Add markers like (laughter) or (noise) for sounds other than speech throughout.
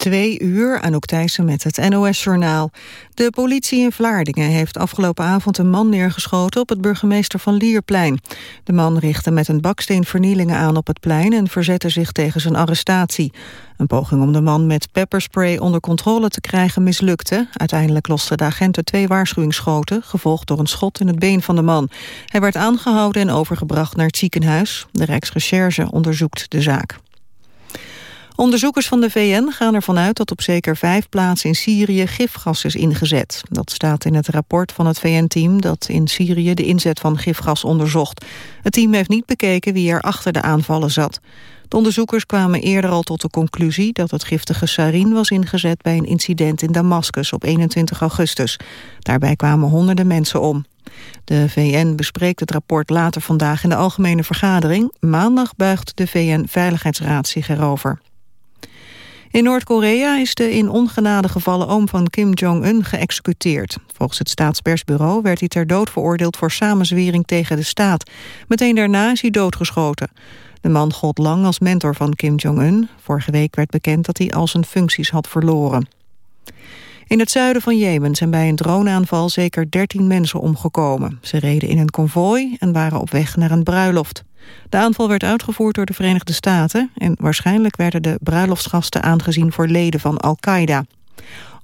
Twee uur, Anouk Thijssen met het NOS-journaal. De politie in Vlaardingen heeft afgelopen avond een man neergeschoten... op het burgemeester van Lierplein. De man richtte met een baksteen vernielingen aan op het plein... en verzette zich tegen zijn arrestatie. Een poging om de man met pepperspray onder controle te krijgen mislukte. Uiteindelijk losten de agenten twee waarschuwingsschoten... gevolgd door een schot in het been van de man. Hij werd aangehouden en overgebracht naar het ziekenhuis. De Rijksrecherche onderzoekt de zaak. Onderzoekers van de VN gaan ervan uit dat op zeker vijf plaatsen in Syrië gifgas is ingezet. Dat staat in het rapport van het VN-team dat in Syrië de inzet van gifgas onderzocht. Het team heeft niet bekeken wie er achter de aanvallen zat. De onderzoekers kwamen eerder al tot de conclusie dat het giftige sarin was ingezet bij een incident in Damascus op 21 augustus. Daarbij kwamen honderden mensen om. De VN bespreekt het rapport later vandaag in de algemene vergadering. Maandag buigt de VN-veiligheidsraad zich erover. In Noord-Korea is de in ongenade gevallen oom van Kim Jong-un geëxecuteerd. Volgens het staatspersbureau werd hij ter dood veroordeeld voor samenzwering tegen de staat. Meteen daarna is hij doodgeschoten. De man gold lang als mentor van Kim Jong-un. Vorige week werd bekend dat hij al zijn functies had verloren. In het zuiden van Jemen zijn bij een droneaanval zeker 13 mensen omgekomen. Ze reden in een konvooi en waren op weg naar een bruiloft. De aanval werd uitgevoerd door de Verenigde Staten... en waarschijnlijk werden de bruiloftsgasten aangezien voor leden van Al-Qaeda.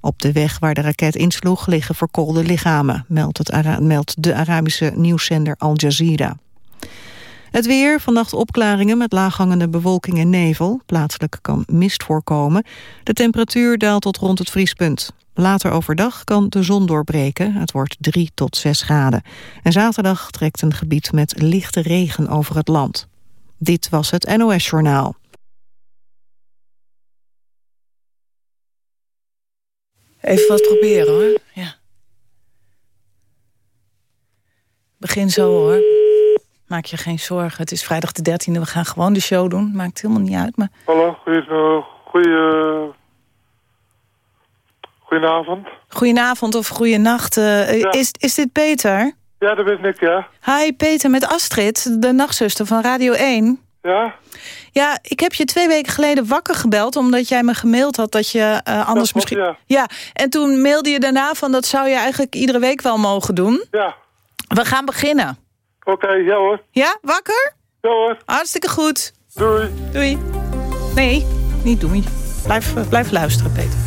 Op de weg waar de raket insloeg liggen verkoolde lichamen... meldt, het meldt de Arabische nieuwszender Al Jazeera. Het weer, vannacht opklaringen met laaghangende bewolking en nevel. Plaatselijk kan mist voorkomen. De temperatuur daalt tot rond het vriespunt. Later overdag kan de zon doorbreken. Het wordt 3 tot 6 graden. En zaterdag trekt een gebied met lichte regen over het land. Dit was het NOS Journaal. Even wat proberen hoor. Ja. Begin zo hoor. Maak je geen zorgen. Het is vrijdag de 13e. We gaan gewoon de show doen. Maakt helemaal niet uit. Maar... Hallo, goeie, goeie, goedenavond. Goedenavond of goeienacht. Uh, is, is dit Peter? Ja, dat ben ik, ja. Hi, Peter, met Astrid, de nachtzuster van Radio 1. Ja? Ja, ik heb je twee weken geleden wakker gebeld... omdat jij me gemaild had dat je uh, anders misschien... Ja. ja, en toen mailde je daarna van... dat zou je eigenlijk iedere week wel mogen doen. Ja. We gaan beginnen. Oké, ja hoor. Ja, wakker? Ja hoor. Hartstikke goed. Doei. Doei. Nee, niet doei. Blijf, blijf luisteren, Peter.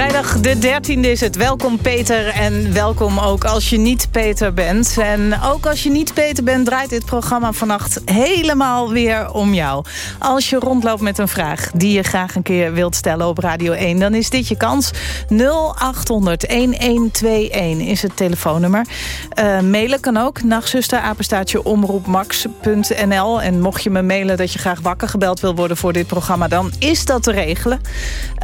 Vrijdag de 13e is het. Welkom Peter en welkom ook als je niet Peter bent. En ook als je niet Peter bent draait dit programma vannacht helemaal weer om jou. Als je rondloopt met een vraag die je graag een keer wilt stellen op Radio 1... dan is dit je kans. 0800-1121 is het telefoonnummer. Uh, mailen kan ook. Nachtzuster, apenstaatje omroepmax.nl. En mocht je me mailen dat je graag wakker gebeld wil worden voor dit programma... dan is dat te regelen.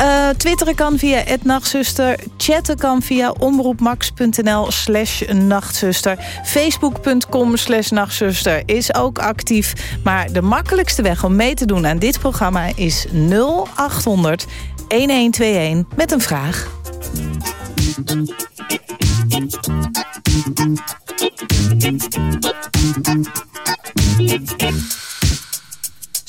Uh, twitteren kan via nachtzuster. Chatten kan via omroepmax.nl slash nachtzuster. Facebook.com slash nachtzuster is ook actief. Maar de makkelijkste weg om mee te doen aan dit programma is 0800 1121 met een vraag.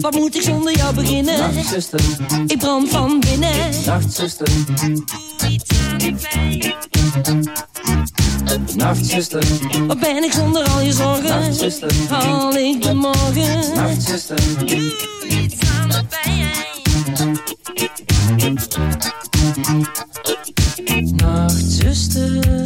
Wat moet ik zonder jou beginnen? Nachtzuster, ik brand van binnen. Nachtzuster, doe iets aan de pijn. Wat ben ik zonder al je zorgen? Nachtzuster, haal ik de morgen? Nachtzuster, doe iets aan de pijn. Nachtzuster,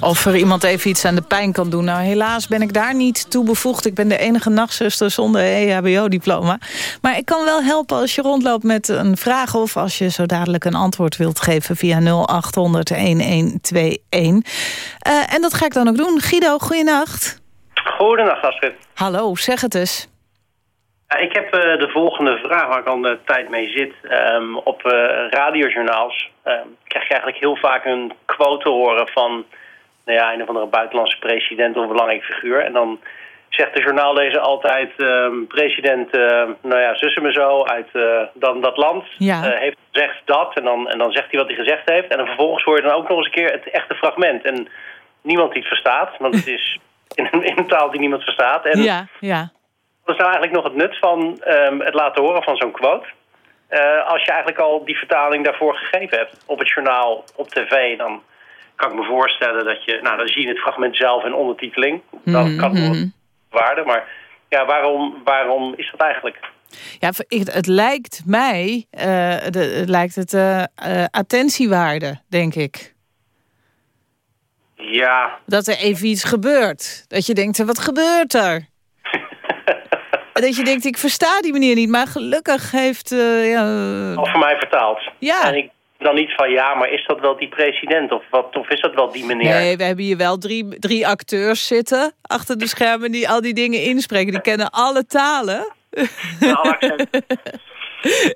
Of er iemand even iets aan de pijn kan doen. Nou, helaas ben ik daar niet toe bevoegd. Ik ben de enige nachtzuster zonder EHBO-diploma. Maar ik kan wel helpen als je rondloopt met een vraag... of als je zo dadelijk een antwoord wilt geven via 0800-1121. Uh, en dat ga ik dan ook doen. Guido, goeienacht. Goedenacht, Astrid. Hallo, zeg het eens. Ik heb uh, de volgende vraag waar ik al een tijd mee zit. Um, op uh, radiojournaals um, krijg je eigenlijk heel vaak een quote te horen van nou ja, een of andere buitenlandse president of belangrijke figuur. En dan zegt de journaallezer altijd, um, president, uh, nou ja, zussen me zo uit dan dat land ja. heeft gezegd dat. En dan, en dan zegt hij wat hij gezegd heeft. En dan vervolgens hoor je dan ook nog eens een keer het echte fragment. En niemand die het verstaat, want het is (laughs) in een, in een taal die niemand verstaat. En ja, ja. Wat is nou eigenlijk nog het nut van um, het laten horen van zo'n quote? Als je eigenlijk al die vertaling daarvoor gegeven hebt op het journaal, op tv, dan kan ik me voorstellen dat je, nou dan zie je het fragment zelf in ondertiteling. Dan Mhm, kan het nog waarde, maar ja, waarom, waarom is dat eigenlijk? Ja, het, lijkt mij, uh, de, het lijkt het uh, uh, attentiewaarde, denk ik. Ja. Dat er even iets gebeurt. Dat je denkt, wat gebeurt er? (laughs) dat je denkt, ik versta die meneer niet. Maar gelukkig heeft... Ja, Of voor mij vertaald. Ja. En ik dan niet van, ja, maar is dat wel die president? Of, wat, of is dat wel die meneer? Nee, we hebben hier wel drie, drie acteurs zitten... achter de schermen die al die dingen inspreken. Die kennen alle talen. Alle accenten. (laughs)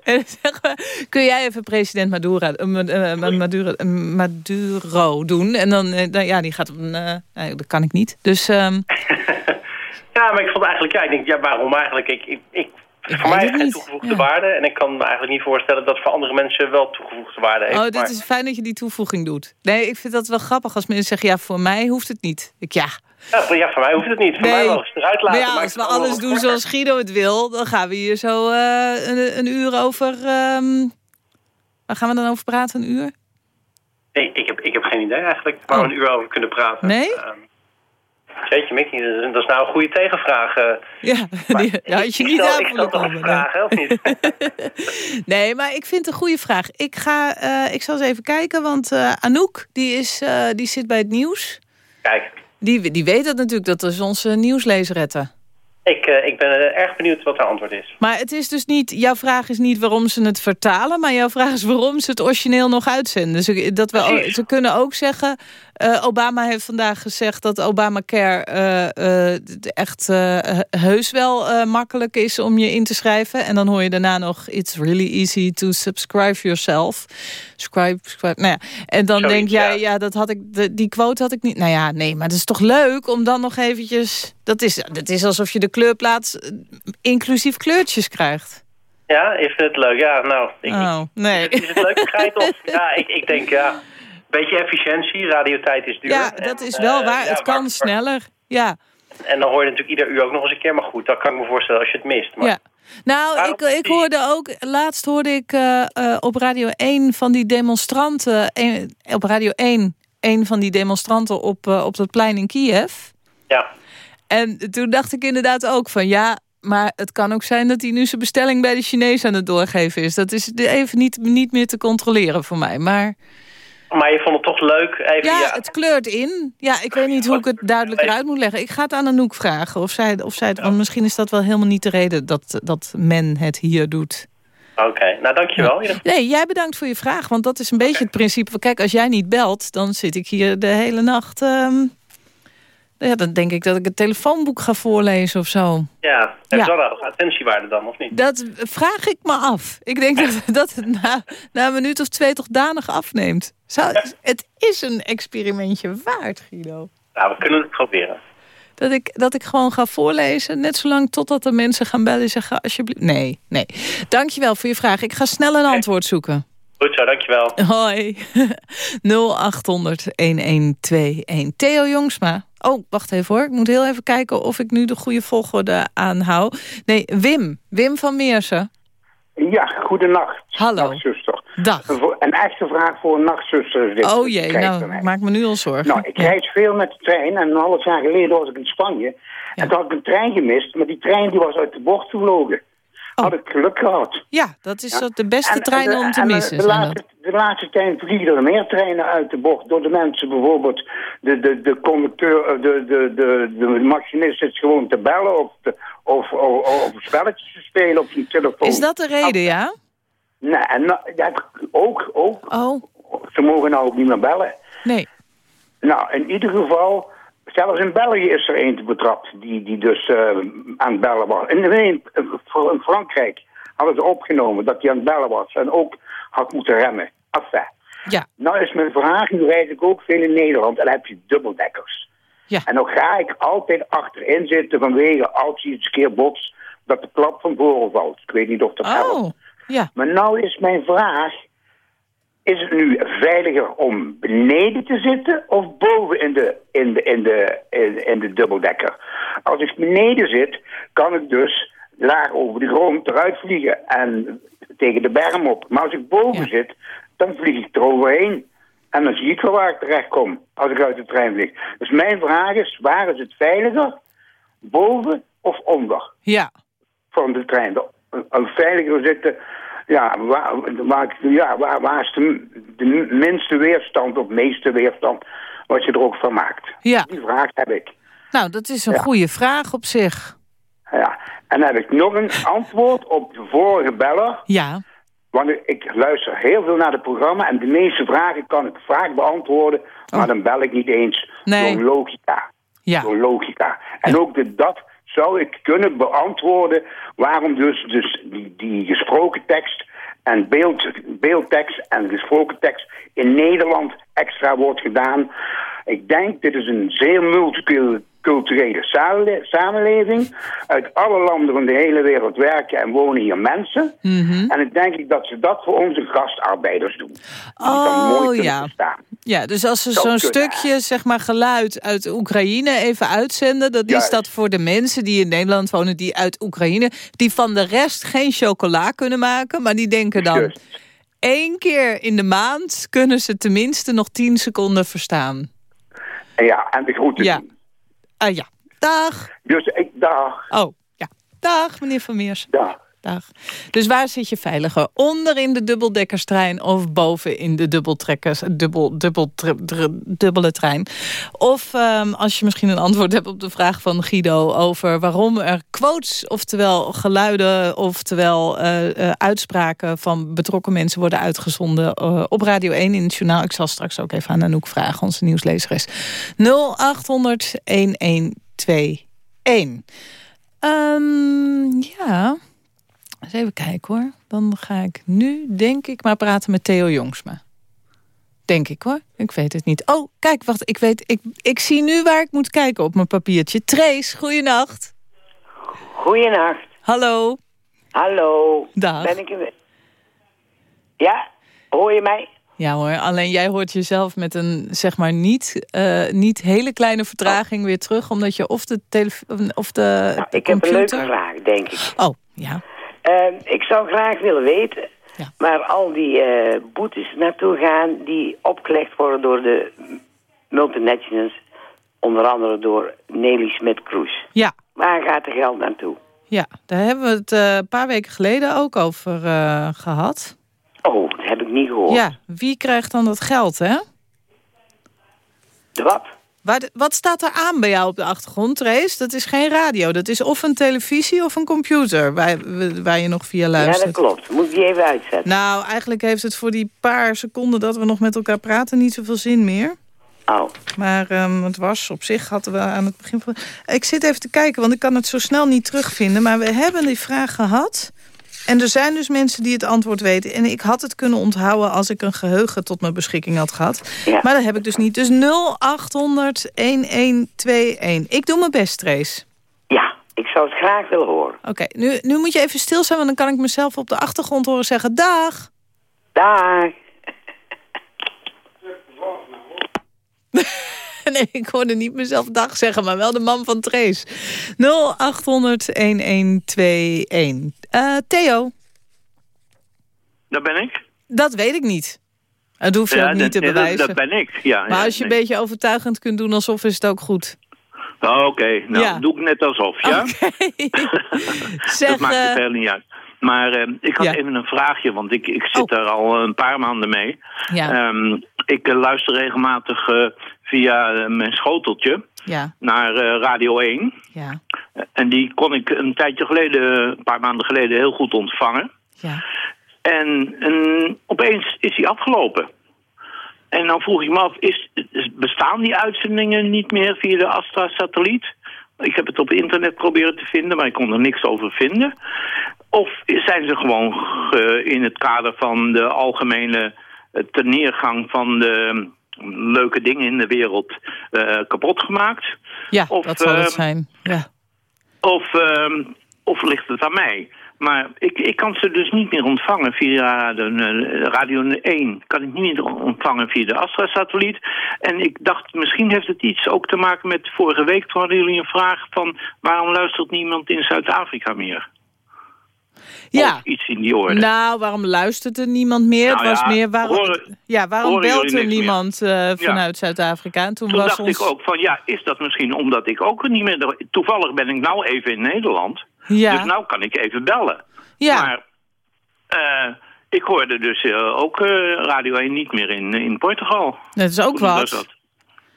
En zeg maar, kun jij even president Maduro, uh, Maduro, Maduro doen? En dan, dan, ja, die gaat... Uh, nee, dat kan ik niet. Dus... Um... (laughs) ja, maar ik vond eigenlijk... Ja, ik denk, ja, waarom eigenlijk? Ik, ik, ik, voor mij is het geen toegevoegde ja. waarde. En ik kan me eigenlijk niet voorstellen dat voor andere mensen wel toegevoegde waarde heeft. Oh, dit maar... is fijn dat je die toevoeging doet. Nee, ik vind dat wel grappig als mensen zeggen... ja, voor mij hoeft het niet. Ik, ja, ja, voor, ja, voor mij hoeft het niet. Voor nee. mij wel eens eruit laten. Maar ja, als we alles doen zoals Guido het wil... dan gaan we hier zo uh, een, een, uur over... Um... Waar gaan we dan over praten, een uur? Nee, ik heb, ik heb geen idee eigenlijk waar oh. we een uur over kunnen praten. Nee? Um, Jeetje, Mickey, dat is nou een goede tegenvraag. Uh, ja, (laughs) die, daar had je niet aan komen. Vragen, of niet? (laughs) nee, maar ik vind het een goede vraag. Ik, ga, uh, ik zal eens even kijken, want uh, Anouk, die, is, uh, die zit bij het nieuws. Kijk. Die, die weet dat natuurlijk, dat is onze nieuwslezeretten. Ik, eh, ik ben eh, erg benieuwd wat haar antwoord is. Maar het is dus niet, jouw vraag is niet waarom ze het vertalen... maar jouw vraag is waarom ze het origineel nog uitzenden. Ze, dat we, Precies. ze kunnen ook zeggen... eh, Obama heeft vandaag gezegd dat Obamacare eh, eh, echt heus wel makkelijk is om je in te schrijven. En dan hoor je daarna nog... It's really easy to subscribe yourself. Subscribe, subscribe, nou ja. En dan denk jij, ja. ja. dat had ik, de, die quote had ik niet. Nou ja, nee, maar het is toch leuk om dan nog eventjes... Dat is, dat is alsof je de kleurplaats inclusief kleurtjes krijgt. Ja, is het leuk? Ja, nou. Ik, Oh, nee. Is het leukigheid of... Ja, ik, ik denk ja... Beetje efficiëntie, radiotijd is duur. Ja, dat is wel eh, waar. ja, het kan waar- sneller. Ja, En dan hoor je natuurlijk ieder uur ook nog eens een keer. Maar goed, dat kan ik me voorstellen als je het mist. Maar, ja. Nou, ik, ik hoorde ook... Laatst hoorde ik eh, eh, op Radio 1 van die demonstranten... een- op Radio 1 een van die demonstranten op, op dat plein in Kiev. ja. En toen dacht ik inderdaad ook van... ja, maar het kan ook zijn dat hij nu zijn bestelling bij de Chinees aan het doorgeven is. Dat is even niet, niet meer te controleren voor mij. Maar Maar je vond het toch leuk? Even, ja, ja, het kleurt in. Ja, ik weet niet hoe ik het duidelijker uit moet leggen. Ik ga het aan Anouk vragen. Of zij, of zij het, Want misschien is dat wel helemaal niet de reden dat, dat men het hier doet. Oké, nou dankjewel. Ja. Nee, jij bedankt voor je vraag. Want dat is een beetje het principe. Kijk, als jij niet belt, dan zit ik hier de hele nacht... ehm, ja, dan denk ik dat ik het telefoonboek ga voorlezen of zo. Ja, heeft Ja. een attentiewaarde dan, of niet? Dat vraag ik me af. Ik denk dat, (laughs) dat het na, na een minuut of twee toch danig afneemt. Zou, het is een experimentje waard, Guido. Nou, we kunnen het proberen. Dat ik, dat ik gewoon ga voorlezen, net zolang totdat er mensen gaan bellen en zeggen... alsjeblieft. Nee, nee. Dankjewel voor je vraag. Ik ga snel een antwoord zoeken. Goed zo, dankjewel. Hoi. (laughs) 0800-1121. Theo Jongsma. Oh, wacht even hoor. Ik moet heel even kijken of ik nu de goede volgorde aanhoud. Nee, Wim. Wim van Meersen. Ja, goedenacht. Hallo. Nachtzuster. Dag. Een, echte vraag voor een nachtzuster. is dit. Oh jee, nou, ik maak me nu al zorgen. Nou, ik Ja. reis veel met de trein en een half jaar geleden was ik in Spanje. En toen had ik een trein gemist, maar die trein die was uit de bocht gevlogen. Oh. Had ik geluk gehad. Ja, dat is de beste En- en treinen de- om te en, eh, missen. De laatste, dat. de laatste tijd vliegen er meer treinen uit de bocht door de mensen bijvoorbeeld. De, de, de conducteur, eh, de, de, de, de machinist zit gewoon te bellen of, te, of, of, of spelletjes te spelen op zijn telefoon. Is dat de reden, ja? Nee, nou, ja, ook, ook. Oh, Ze mogen nou ook niet meer bellen. nee. Nou, in ieder geval, zelfs in België is er eentje betrapt die, die dus eh, aan het bellen was. En in, in Frankrijk hadden ze opgenomen dat hij aan het bellen was en ook had moeten remmen. Enfin. Ja, Nou is mijn vraag, nu reis ik ook veel in Nederland en dan heb je dubbeldekkers. Ja. En dan ga ik altijd achterin zitten vanwege als je eens een keer botst dat de klap van voren valt. Ik weet niet of dat helpt. oh, ja. Maar nou is mijn vraag, is het nu veiliger om beneden te zitten of boven in de, in de, in de, in, in de dubbeldekker? Als ik beneden zit, kan ik dus laag over de grond eruit vliegen en tegen de berm op. Maar als ik boven Ja. zit, dan vlieg ik er overheen. En dan zie ik wel waar ik terecht kom als ik uit de trein vlieg. Dus mijn vraag is, waar is het veiliger? Boven of onder? Ja, van de trein. Veiliger zitten, ja, waar, waar, ja, waar, waar is de, de minste weerstand of meeste weerstand wat je er ook van maakt? ja. Die vraag heb ik. Nou, dat is een Ja. goede vraag op zich. Ja. En dan heb ik nog een antwoord op de vorige beller. Ja, Want ik- luister heel veel naar het programma en de meeste vragen kan ik vaak beantwoorden, maar dan bel ik niet eens Oh. Nee. door logica. ja. Door logica. En ook de, dat zou ik kunnen beantwoorden waarom dus, dus die, die gesproken tekst en beeld, beeldtekst en gesproken tekst in Nederland extra wordt gedaan. Ik denk, dit is een zeer multiculturele samenle- samenleving. Uit alle landen van de hele wereld werken en wonen hier mensen. Mhm. En ik denk dat ze dat voor onze gastarbeiders doen. Oh ja. Ja, dus als ze zo'n stukje zeg maar, geluid uit Oekraïne even uitzenden... dan is dat voor de mensen die in Nederland wonen, die uit Oekraïne... die van de rest geen chocola kunnen maken, maar die denken dan... Juist. één keer in de maand kunnen ze tenminste nog 10 seconden verstaan. Ja, en de groeten Ja. Ah ja, dag. Dus ik, dag, Oh, ja. Dag, meneer Van Meers. dag. Dus waar zit je veiliger? Onder in de dubbeldekkerstrein of boven in de dubbeltrekkers, dubbel, dubbel, dubbele trein? Of um, als je misschien een antwoord hebt op de vraag van Guido over waarom er quotes, oftewel geluiden, oftewel uh, uh, uitspraken van betrokken mensen worden uitgezonden uh, op Radio 1 in het journaal. Ik zal straks ook even aan Anouk vragen, onze nieuwslezeres. 0800 1121. Um, ja, eens even kijken hoor. Dan ga ik nu, denk ik, maar praten met Theo Jongsma. Denk ik hoor. Ik weet het niet. Oh, kijk, wacht. Ik, weet, ik, ik zie nu waar ik moet kijken op mijn papiertje. Trace, goeienacht. Goeienacht. Hallo. Hallo. Dag. Ben ik... in- Ja, hoor je mij? Ja hoor, alleen jij hoort jezelf met een, zeg maar, niet, eh, niet hele kleine vertraging weer terug. Omdat je of de, telefoon of de Nou, ik heb een computer... leuke vraag, denk ik. Oh, ja. Ehm, ik zou graag willen weten Ja. waar al die eh, boetes naartoe gaan... die opgelegd worden door de multinationals. Onder andere door Nelly Smit-Kroes. Ja, Waar gaat het geld naartoe? ja, daar hebben we het eh, een paar weken geleden ook over eh, gehad. Oh, dat heb ik niet gehoord. Ja, wie krijgt dan dat geld, hè? De wat? Wat staat er aan bij jou op de achtergrond, Trace? Dat is geen radio. Dat is of een televisie of een computer waar, waar je nog via Ja, luistert. dat klopt. Moet ik die even uitzetten? Nou, eigenlijk heeft het voor die paar seconden dat we nog met elkaar praten niet zoveel zin meer. Oh, Maar ehm, het was op zich, hadden we aan het begin van... Ik zit even te kijken, want ik kan het zo snel niet terugvinden. Maar we hebben die vraag gehad. En er zijn dus mensen die het antwoord weten. En ik had het kunnen onthouden als ik een geheugen tot mijn beschikking had gehad. Ja. Maar dat heb ik dus niet. Dus 0800 1121. Ik doe mijn best, Trace. ja. Ik zou het graag willen horen. Oké, nu, nu moet je even stil zijn, want dan kan ik mezelf op de achtergrond horen zeggen... Dag! Dag. (laughs) (laughs) Nee, ik hoorde niet mezelf dag zeggen, maar wel de man van Trace. 0800-1121. Eh, Theo, Dat ben ik. dat weet ik niet. Dat hoef je ook niet dat, te nee, dat- bewijzen. Dat, ben ik, ja. maar ja, als je een beetje overtuigend kunt doen alsof is het ook goed. Oh, Oké, nou, Ja. doe ik net alsof, ja? (laughs) (laughs) Zeg, dat maakt het heel niet uit. Maar eh, ik had Ja. even een vraagje, want ik, ik zit Oh. er al een paar maanden mee. ja, Ehm, ik eh, luister regelmatig eh, via eh, mijn schoteltje ja, naar Radio 1. ja, En die kon ik een tijdje geleden, een paar maanden geleden, heel goed ontvangen. ja. En, en opeens is die afgelopen. En dan vroeg ik me af, is, is- bestaan die uitzendingen niet meer via de Astra-satelliet? Ik heb het op internet proberen te vinden, maar ik kon er niks over vinden. Of zijn ze gewoon in het kader van de algemene eh, terneergang van de mm, leuke dingen in de wereld eh, kapot gemaakt? ja Of, dat zal het eh, zijn. Ja. Of, ehm, of ligt het aan mij? Maar ik, ik kan ze dus niet meer ontvangen via de Radio 1. Kan ik niet meer ontvangen via de Astra-satelliet. En ik dacht, misschien heeft het iets ook te maken met vorige week. Toen hadden jullie een vraag van... waarom luistert niemand in Zuid-Afrika meer? Ja. Iets in die orde. Nou, waarom luistert er niemand meer? Nou het was ja, meer waarom, horen- ja, waarom belt er niemand eh, vanuit Zuid-Afrika? En toen, Toen was dacht ons... ik ook van, ja, is dat misschien omdat ik ook niet meer... Toevallig ben ik nou even in Nederland. ja, Dus nou kan ik even bellen. ja. Maar eh, ik hoorde dus eh, ook Radio 1 niet meer in, in Portugal. dat is ook Hoe was wat. dat?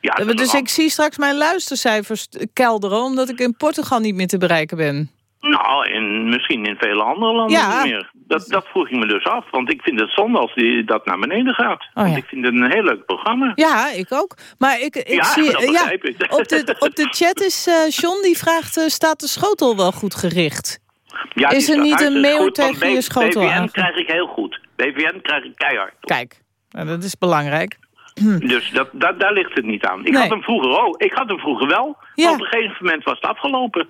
Ja, dat Dus ik zie straks mijn luistercijfers kelderen... omdat ik in Portugal niet meer te bereiken ben. Nou, en misschien in vele andere landen Ja. niet meer. Dat, dat vroeg ik me dus af, want ik vind het zonde als die, dat naar beneden gaat. want Oh ja. ik vind het een heel leuk programma. Ja, ik ook. Maar ik, ik Ja, zie... (laughs) dat ja, ik. (laughs) op, de, op de chat is eh John die vraagt... eh, staat de schotel wel goed gericht? Ja, Is er niet een is mail want tegen je schotel BVN krijg ik heel goed. BVN krijg ik keihard. Kijk, nou, dat is belangrijk. (clears throat) Dus dat, dat, daar ligt het niet aan. Ik Nee. had hem vroeger ook. Ik had hem vroeger wel. Ja. Maar op een gegeven moment was het afgelopen.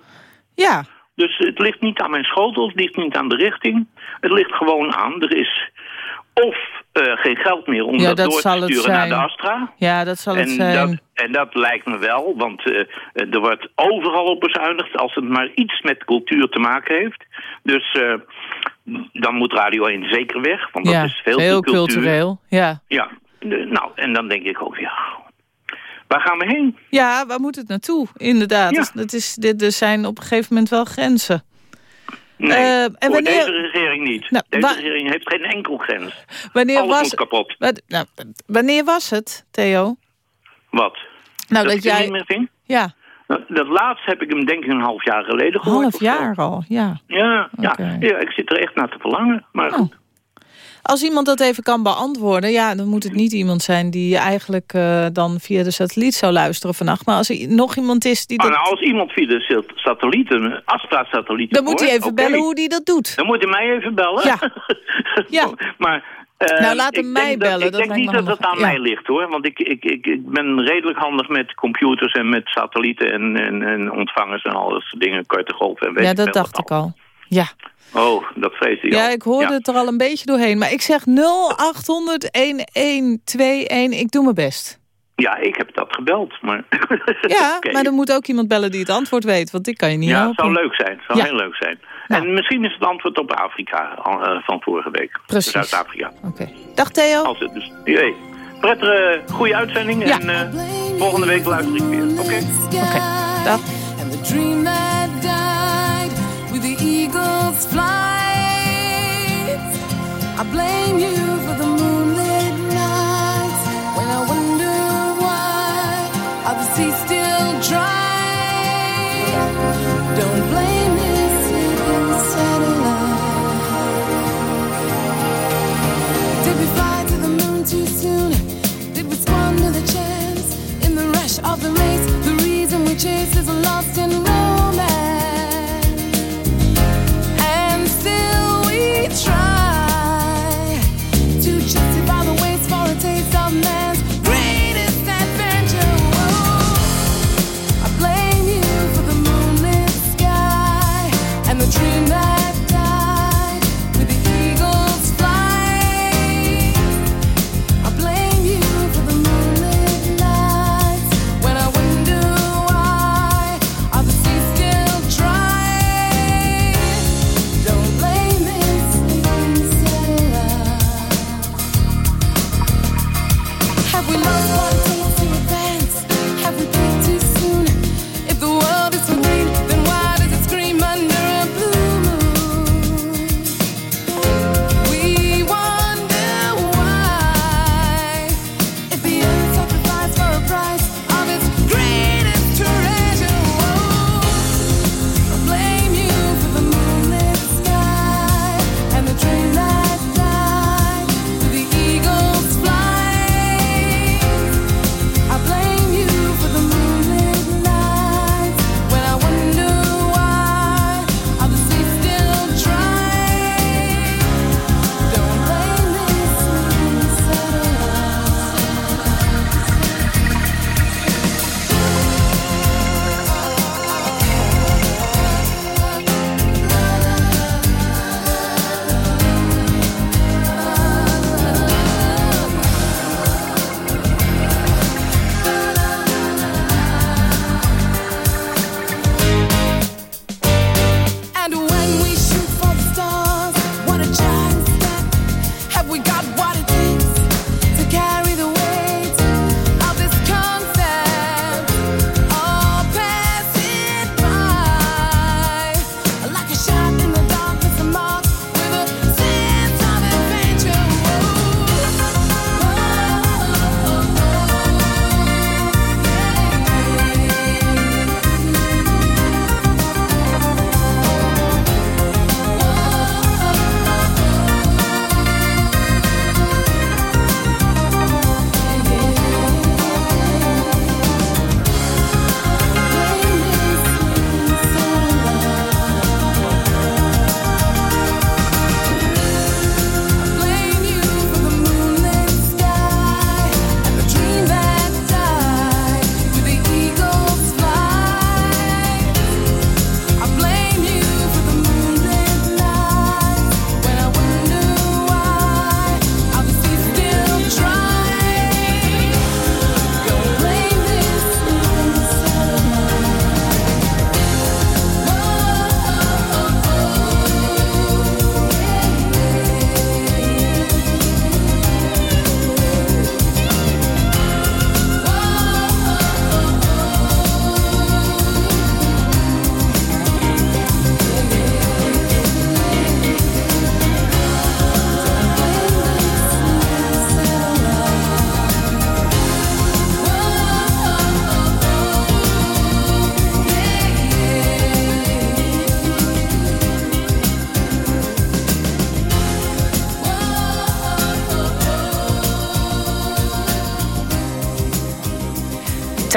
Ja, Dus het ligt niet aan mijn schotel, het ligt niet aan de richting. Het ligt gewoon aan, er is of eh, geen geld meer om Ja, dat, dat door te sturen naar de Astra. ja dat zal het zijn. dat, en dat lijkt me wel, want eh, er wordt overal op bezuinigd als het maar iets met cultuur te maken heeft. Dus eh, dan moet Radio 1 zeker weg, want ja, dat is veel heel cultuur. cultureel. Ja. Ja, nou, en dan denk ik ook, ja, waar gaan we heen? ja, waar moet het naartoe? Inderdaad. Ja. Dat is, dit, er zijn op een gegeven moment wel grenzen. Nee, Eh, en voor wanneer- deze regering niet. Nou, deze regering heeft geen enkel grens. Wanneer Alles was, moet kapot. Wat- nou, wanneer was het, Theo? Wat? Nou, dat, er jij... niet meer ging? Ja, Nou, Dat laatste heb ik hem denk ik een half jaar geleden gehoord. half jaar al, ja. Ja, ja. Ja, ik zit er echt naar te verlangen. Maar Oh. goed. Als iemand dat even kan beantwoorden... ja, dan moet het niet iemand zijn die eigenlijk eh, dan via de satelliet zou luisteren vannacht. Maar als er nog iemand is die Oh, dat... nou, als iemand via de sat- satelliet, een Astra-satelliet... dan moet hij even bellen hoe hij dat doet. Dan moet hij mij even bellen. Ja. (laughs) Ja. maar... eh, Nou, laat hem mij denk dat- bellen, Ik dat denk niet dat het aan Ja. mij ligt, hoor. Want ik, ik, ik, ik ben redelijk handig met computers en met satellieten en, en, en ontvangers en al dat soort dingen. Korte golven en weet Ja, dat dacht ik al. Ja. Oh, dat vreesde je ja, al. ik hoorde Ja. het er al een beetje doorheen. Maar ik zeg 0800 1121. Ik doe mijn best. Ja, ik heb dat gebeld, maar... (laughs) Ja, (laughs) maar er moet ook iemand bellen die het antwoord weet. Want ik kan je niet Ja, het helpen. zou leuk zijn. Het zou Ja. heel leuk zijn. Nou. En misschien is het antwoord op Afrika eh, van vorige week. Precies. Zuid-Afrika. Oké. Dag Theo. Als het dus... Jee. Prettige, goede uitzending. Ja. En eh, volgende week luister ik weer. Oké? Oké. Dag. Eagle's flight. I blame you for the moonlit nights when I wonder why are the seas still dry. Don't blame this sleeping satellite. Did we fly to the moon too soon? Did we squander the chance in the rush of the race? The reason we chase is lost in romance,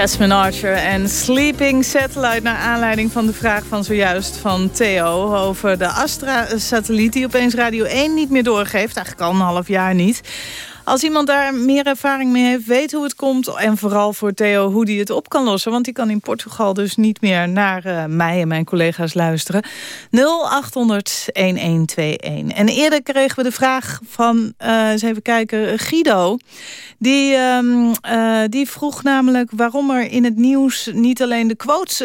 Tasman Archer en Sleeping Satellite... naar aanleiding van de vraag van zojuist van Theo... over de Astra-satelliet die opeens Radio 1 niet meer doorgeeft. Eigenlijk al een half jaar niet. Als iemand daar meer ervaring mee heeft, weet hoe het komt... en vooral voor Theo hoe die het op kan lossen... want die kan in Portugal dus niet meer naar uh, mij en mijn collega's luisteren. 0800-1121. En eerder kregen we de vraag van, uh, eens even kijken, Guido... Die, um, uh, die vroeg namelijk waarom er in het nieuws niet alleen de quotes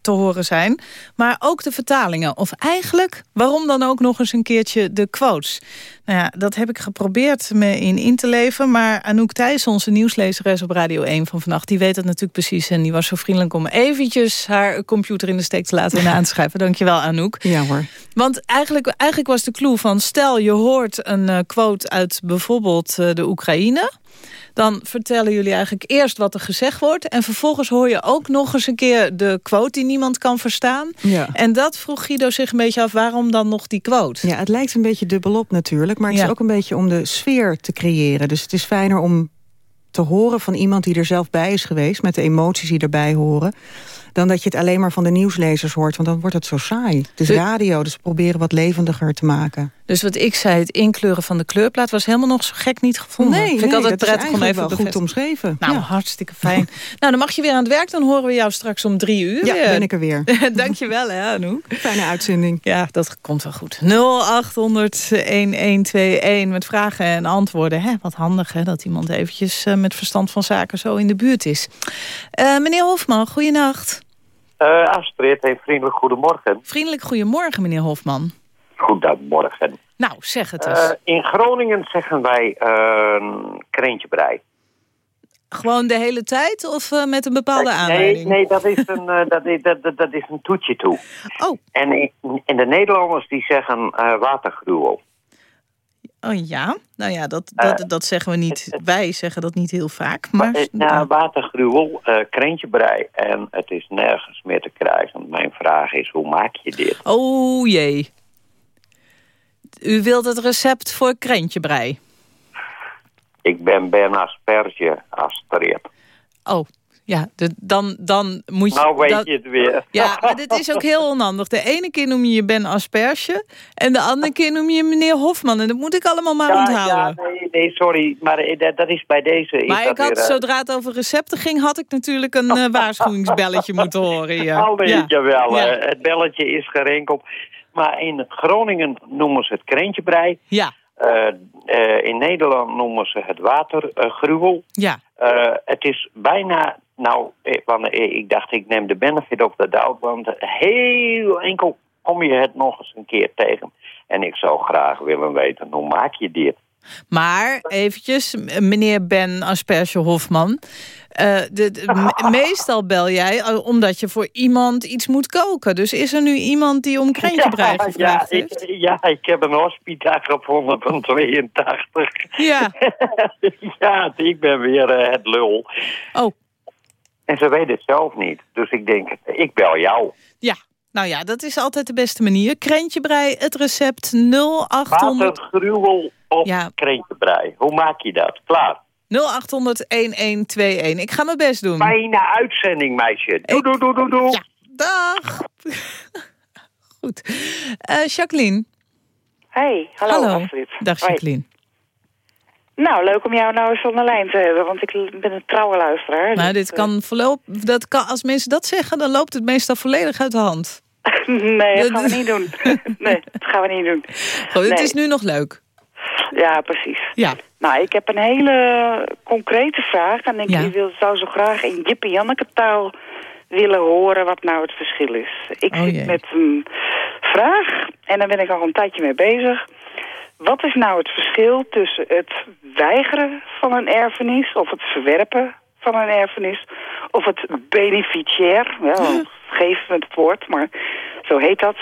te horen zijn... maar ook de vertalingen. Of eigenlijk, waarom dan ook nog eens een keertje de quotes? Nou ja, dat heb ik geprobeerd me in in te leven. Maar Anouk Thijs, onze nieuwslezeres op Radio 1 van vannacht... die weet dat natuurlijk precies. En die was zo vriendelijk om eventjes haar computer in de steek te laten en (laughs) aan te schrijven. Dankjewel, Anouk. Ja hoor. Want eigenlijk, eigenlijk was de clue van... stel je hoort een uh, quote uit bijvoorbeeld uh, de Oekraïne dan vertellen jullie eigenlijk eerst wat er gezegd wordt... en vervolgens hoor je ook nog eens een keer de quote die niemand kan verstaan. Ja. En dat vroeg Guido zich een beetje af, waarom dan nog die quote? Ja, het lijkt een beetje dubbelop natuurlijk... maar het ja. is ook een beetje om de sfeer te creëren. Dus het is fijner om te horen van iemand die er zelf bij is geweest... met de emoties die erbij horen dan dat je het alleen maar van de nieuwslezers hoort. Want dan wordt het zo saai. Het is radio, dus we proberen wat levendiger te maken. Dus wat ik zei, het inkleuren van de kleurplaat... was helemaal nog zo gek niet gevonden. Nee, Vind nee ik altijd dat prettig om even wel goed omschreven. Nou, ja. hartstikke fijn. (laughs) nou, dan mag je weer aan het werk. Dan horen we jou straks om drie uur. Ja, ben ik er weer. (laughs) Dankjewel, hè, Anouk. Fijne uitzending. Ja, dat komt wel goed. 0800-1121 met vragen en antwoorden. Hè, wat handig, hè, dat iemand eventjes uh, met verstand van zaken zo in de buurt is. Uh, meneer Hofman, goeienacht. Uh, Astrid, hey, vriendelijk goedemorgen. Vriendelijk goedemorgen, meneer Hofman. Goedemorgen. Nou, zeg het eens. Uh, in Groningen zeggen wij uh, krentje brei. Gewoon de hele tijd of uh, met een bepaalde nee, aanleiding? Nee, dat is een, dat is, dat, dat, is een toetje toe. Oh. En, in, en de Nederlanders die zeggen watergruwel. Oh ja, nou ja, dat, dat, dat zeggen we niet. Wij zeggen dat niet heel vaak. Maar... Nou, watergruwel, uh, krentjebrei en het is nergens meer te krijgen. Mijn vraag is, hoe maak je dit? Oh jee. U wilt het recept voor krentjebrei? Ik ben Ben Asperge, Astrid. Oh, ja, de, dan, dan moet je... Nou weet dat, je het weer. Ja, maar dit is ook heel onhandig. De ene keer noem je je Ben Asperge... en de andere keer noem je meneer Hofman. En dat moet ik allemaal maar ja, onthouden. Ja, nee, nee, sorry, maar dat, dat is bij deze... Maar ik had, weer, zodra het over recepten ging... had ik natuurlijk een uh, waarschuwingsbelletje (laughs) moeten horen. Ja. Oh, weet je wel. Ja. Het belletje is gerinkeld. Maar in Groningen noemen ze het krentjebrei. Ja. Uh, in Nederland noemen ze het watergruwel. ja. het is bijna nou, ik dacht ik neem de benefit of the doubt, want heel enkel kom je het nog eens een keer tegen. En ik zou graag willen weten, hoe maak je dit? Maar eventjes, meneer Ben Asperge Hofman. Uh, de, de, me (laughs) meestal bel jij omdat je voor iemand iets moet koken. Dus is er nu iemand die om krentjebrei ja, gevraagd ja, heeft? Ik, ja, ik heb een hospita gevonden van 82. Ja. (laughs) ja, ik ben weer uh, het lul. Oh. En ze weet het zelf niet. Dus ik denk, ik bel jou. Ja, nou ja, dat is altijd de beste manier. Krentjebrei, het recept 0800... Watergruwel of Ja. krentjebrei. Hoe maak je dat? Klaar. 0800-1121. Ik ga mijn best doen. Fijne uitzending, meisje. Doe, Ik- doe, doe, doe, doe. Ja, dag. (laughs) Goed. Eh, Jacqueline. Hey, hallo, Astrid. Dag Hoi. Jacqueline. Nou, leuk om jou nou eens van de lijn te hebben, want ik ben een trouwe luisteraar. Nou, dus, dit kan voorlop, dat kan, als mensen dat zeggen, dan loopt het meestal volledig uit de hand. (laughs) nee, dat gaan we niet doen. nee, dat gaan we niet doen. Goed, het is nu nog leuk. Ja, precies. Ja. Nou, ik heb een hele concrete vraag. En ik Ja. wil, zou zo graag in Jip en Janneke taal willen horen wat nou het verschil is. Ik Oh, zit jee. met een vraag en daar ben ik al een tijdje mee bezig. Wat is nou het verschil tussen het weigeren van een erfenis... of het verwerpen van een erfenis... of het beneficiair, wel, geef me het woord, maar zo heet dat...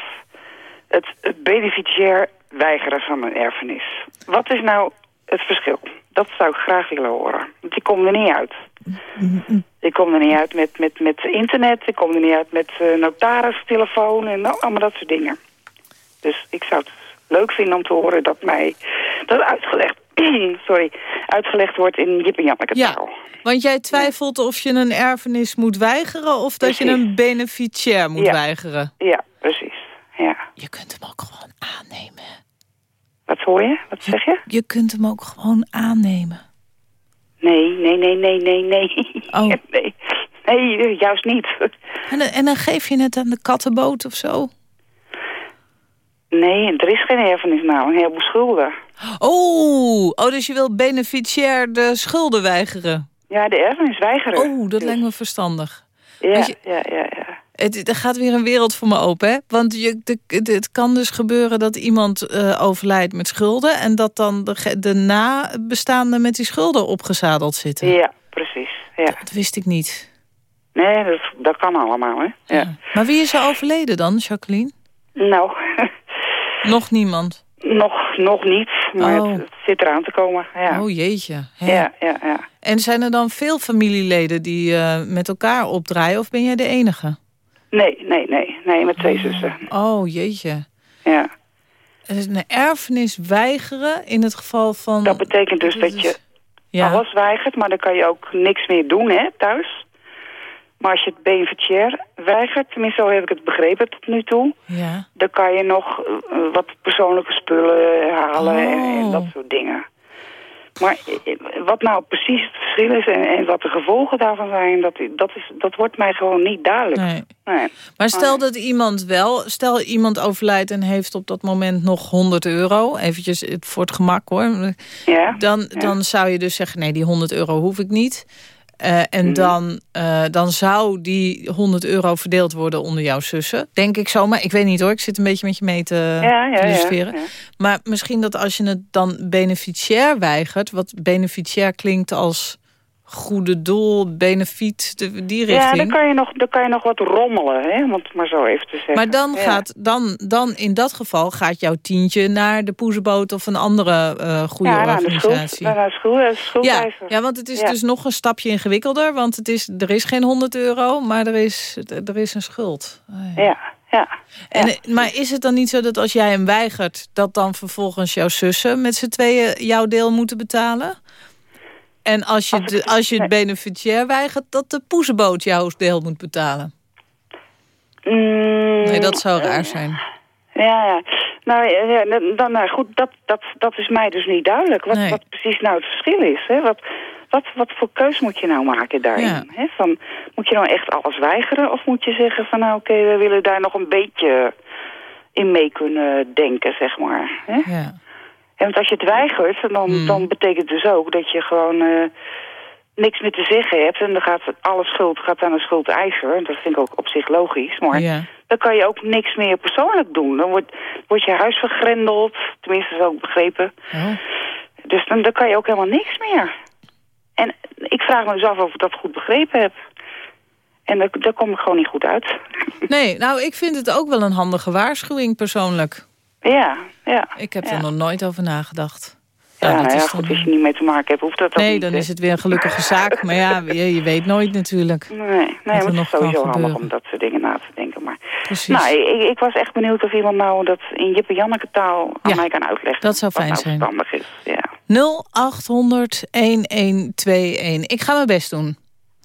het, het beneficiair weigeren van een erfenis. Wat is nou het verschil? Dat zou ik graag willen horen. Want ik kom er niet uit. Ik kom er niet uit met, met, met internet. Ik kom er niet uit met uh, notaristelefoon en nou, allemaal dat soort dingen. Dus ik zou het leuk vinden om te horen dat mij dat uitgelegd (clears throat) sorry, uitgelegd wordt in Jip en Janneke taal. Want jij twijfelt of je een erfenis moet weigeren... of dat je een beneficiair moet Ja. weigeren. Ja, precies. Ja. Je kunt hem ook gewoon aannemen. Wat hoor je? Wat zeg je? Je kunt hem ook gewoon aannemen. Nee, nee, nee, nee, nee, nee. Oh. (laughs) nee. Nee, juist niet. En, dan- en dan geef je het aan de kattenboot of zo? Nee, er is geen erfenis nou. Een heleboel schulden. Oh, oh dus je wil beneficiair de schulden weigeren? Ja, de erfenis weigeren. Oh, dat lijkt me verstandig. Ja, je- ja, ja, ja. Het, er gaat weer een wereld voor me open, hè? Want je, de, het kan dus gebeuren dat iemand eh, overlijdt met schulden... en dat dan de, de nabestaanden met die schulden opgezadeld zitten. Ja, precies. Ja. Dat wist ik niet. Nee, dat, dat kan allemaal, hè. Ja. Maar wie is er overleden dan, Jacqueline? Nou, (laughs) Nog niemand? Nog, nog niet, maar Oh. het, het zit eraan te komen. Ja. Oh jeetje. Hè? ja, ja, ja. En zijn er dan veel familieleden die eh, met elkaar opdraaien... of ben jij de enige? Nee, nee, nee. Nee, met twee zussen. Oh jeetje. Ja. Dus een erfenis weigeren in het geval van... Dat betekent dus dat je Ja. alles weigert, maar dan kan je ook niks meer doen, hè, thuis. Maar als je het beneficiair weigert, tenminste zo heb ik het begrepen tot nu toe... Ja. dan kan je nog eh, wat persoonlijke spullen halen en, en Oh. dat soort dingen. Maar eh, wat nou precies het verschil is en, en wat de gevolgen daarvan zijn... Dat, dat, is, dat wordt mij gewoon niet duidelijk. Nee. Nee. Maar stel dat iemand wel, stel iemand overlijdt en heeft op dat moment nog 100 euro, eventjes het- voor het gemak hoor, Ja, dan, dan zou je dus zeggen, nee die 100 euro hoef ik niet. Eh, en Mhm. dan, eh, dan zou die 100 euro verdeeld worden onder jouw zussen. Denk ik zo, maar ik weet niet hoor. Ik zit een beetje met je mee te Ja, ja, illustreren. ja. Maar misschien dat als je het dan beneficiair weigert... wat beneficiair klinkt als goede doel, benefiet, de- die richting. Ja, dan kan, je nog, dan kan je nog wat rommelen, hè, om het maar zo even te zeggen. Maar dan Ja. gaat, dan, dan in dat geval gaat jouw tientje naar de poezenboot of een andere eh goede ja, naar de schuld, organisatie. naar de schuld, ja, ja, want het is Ja. dus nog een stapje ingewikkelder. Want het is, er is geen 100 euro, maar er is, er is een schuld. Ah, ja. Ja, ja. En, eh, Maar is het dan niet zo dat als jij hem weigert... dat dan vervolgens jouw zussen met z'n tweeën jouw deel moeten betalen? En als je, de, als je het beneficiair weigert... dat de poezenboot jouw deel moet betalen? Mm, Nee, dat zou raar zijn. Ja, ja. Nou, dan, nou goed, dat, dat, dat is mij dus niet duidelijk. Wat, Nee. wat precies nou het verschil is. Hè? Wat, wat, wat voor keus moet je nou maken daarin? Ja. Hè? Van, moet je nou echt alles weigeren? Of moet je zeggen van, nou oké, we willen daar nog een beetje in mee kunnen denken, zeg maar. Hè? Ja. En want als je het weigert, dan, Hmm. dan betekent het dus ook dat je gewoon eh, niks meer te zeggen hebt. En dan gaat alle schuld gaat aan de schuldeiser. En dat vind ik ook op zich logisch. Maar dan kan je ook niks meer persoonlijk doen. Dan wordt, wordt je huis vergrendeld. Tenminste, zo ik begrepen. Oh. Dus dan, dan kan je ook helemaal niks meer. En ik vraag me dus af of ik dat goed begrepen heb. En daar, daar kom ik gewoon niet goed uit. Nee, nou, ik vind het ook wel een handige waarschuwing persoonlijk. Ja, ja. Ik heb ja. er nog nooit over nagedacht. Ja, dat nou ja, is goed, dan- als je niet mee te maken hebt, hoeft dat ook Nee, niet. dan hè? is het weer een gelukkige zaak. Maar ja, (laughs) je, je weet nooit natuurlijk. Nee, nee maar het nog is sowieso handig om dat soort dingen na te denken. Maar, Precies. nou, ik, ik was echt benieuwd of iemand nou dat in Jippe Janneke taal aan Ja, mij kan uitleggen. dat zou fijn nou zijn. is. Ja. 0800 1121. Ik ga mijn best doen.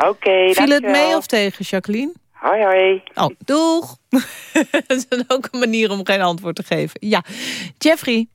Oké, Viel het mee of tegen, Jacqueline? Hoi, hoi. Oh, doeg. (laughs) dat is ook een manier om geen antwoord te geven. Ja, Jeffrey,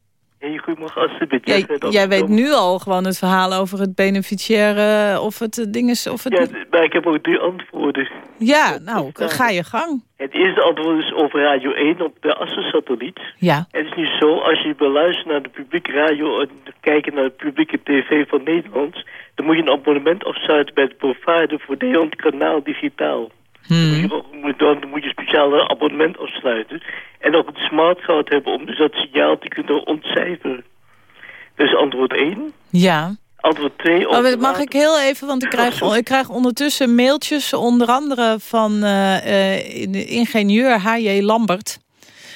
Hey, goedemorgen, alsjeblieft. jij, weet nu al gewoon het verhaal over het beneficiaire... of het eh, ding is... Of het... Ja, maar ik heb ook drie antwoorden. Ja, nou, ga je gang. Het eerste antwoord is over Radio 1 op de Assen-satelliet. Ja. Het is nu zo, als je wil luisteren naar de publieke radio en kijken naar de publieke tv van Nederland, dan moet je een abonnement afsluiten bij de provider voor Nederland Kanaal Digitaal. Dan, moet je, ook- moet- dan moet je een speciaal abonnement afsluiten. En ook een smartcard hebben om dus dat signaal te kunnen ontcijferen. Dus antwoord 1. Ja. Antwoord 2. Oh, maar mag ik heel even, want ik krijg, ik krijg ondertussen mailtjes... onder andere van eh, eh, de ingenieur H.J. Lambert...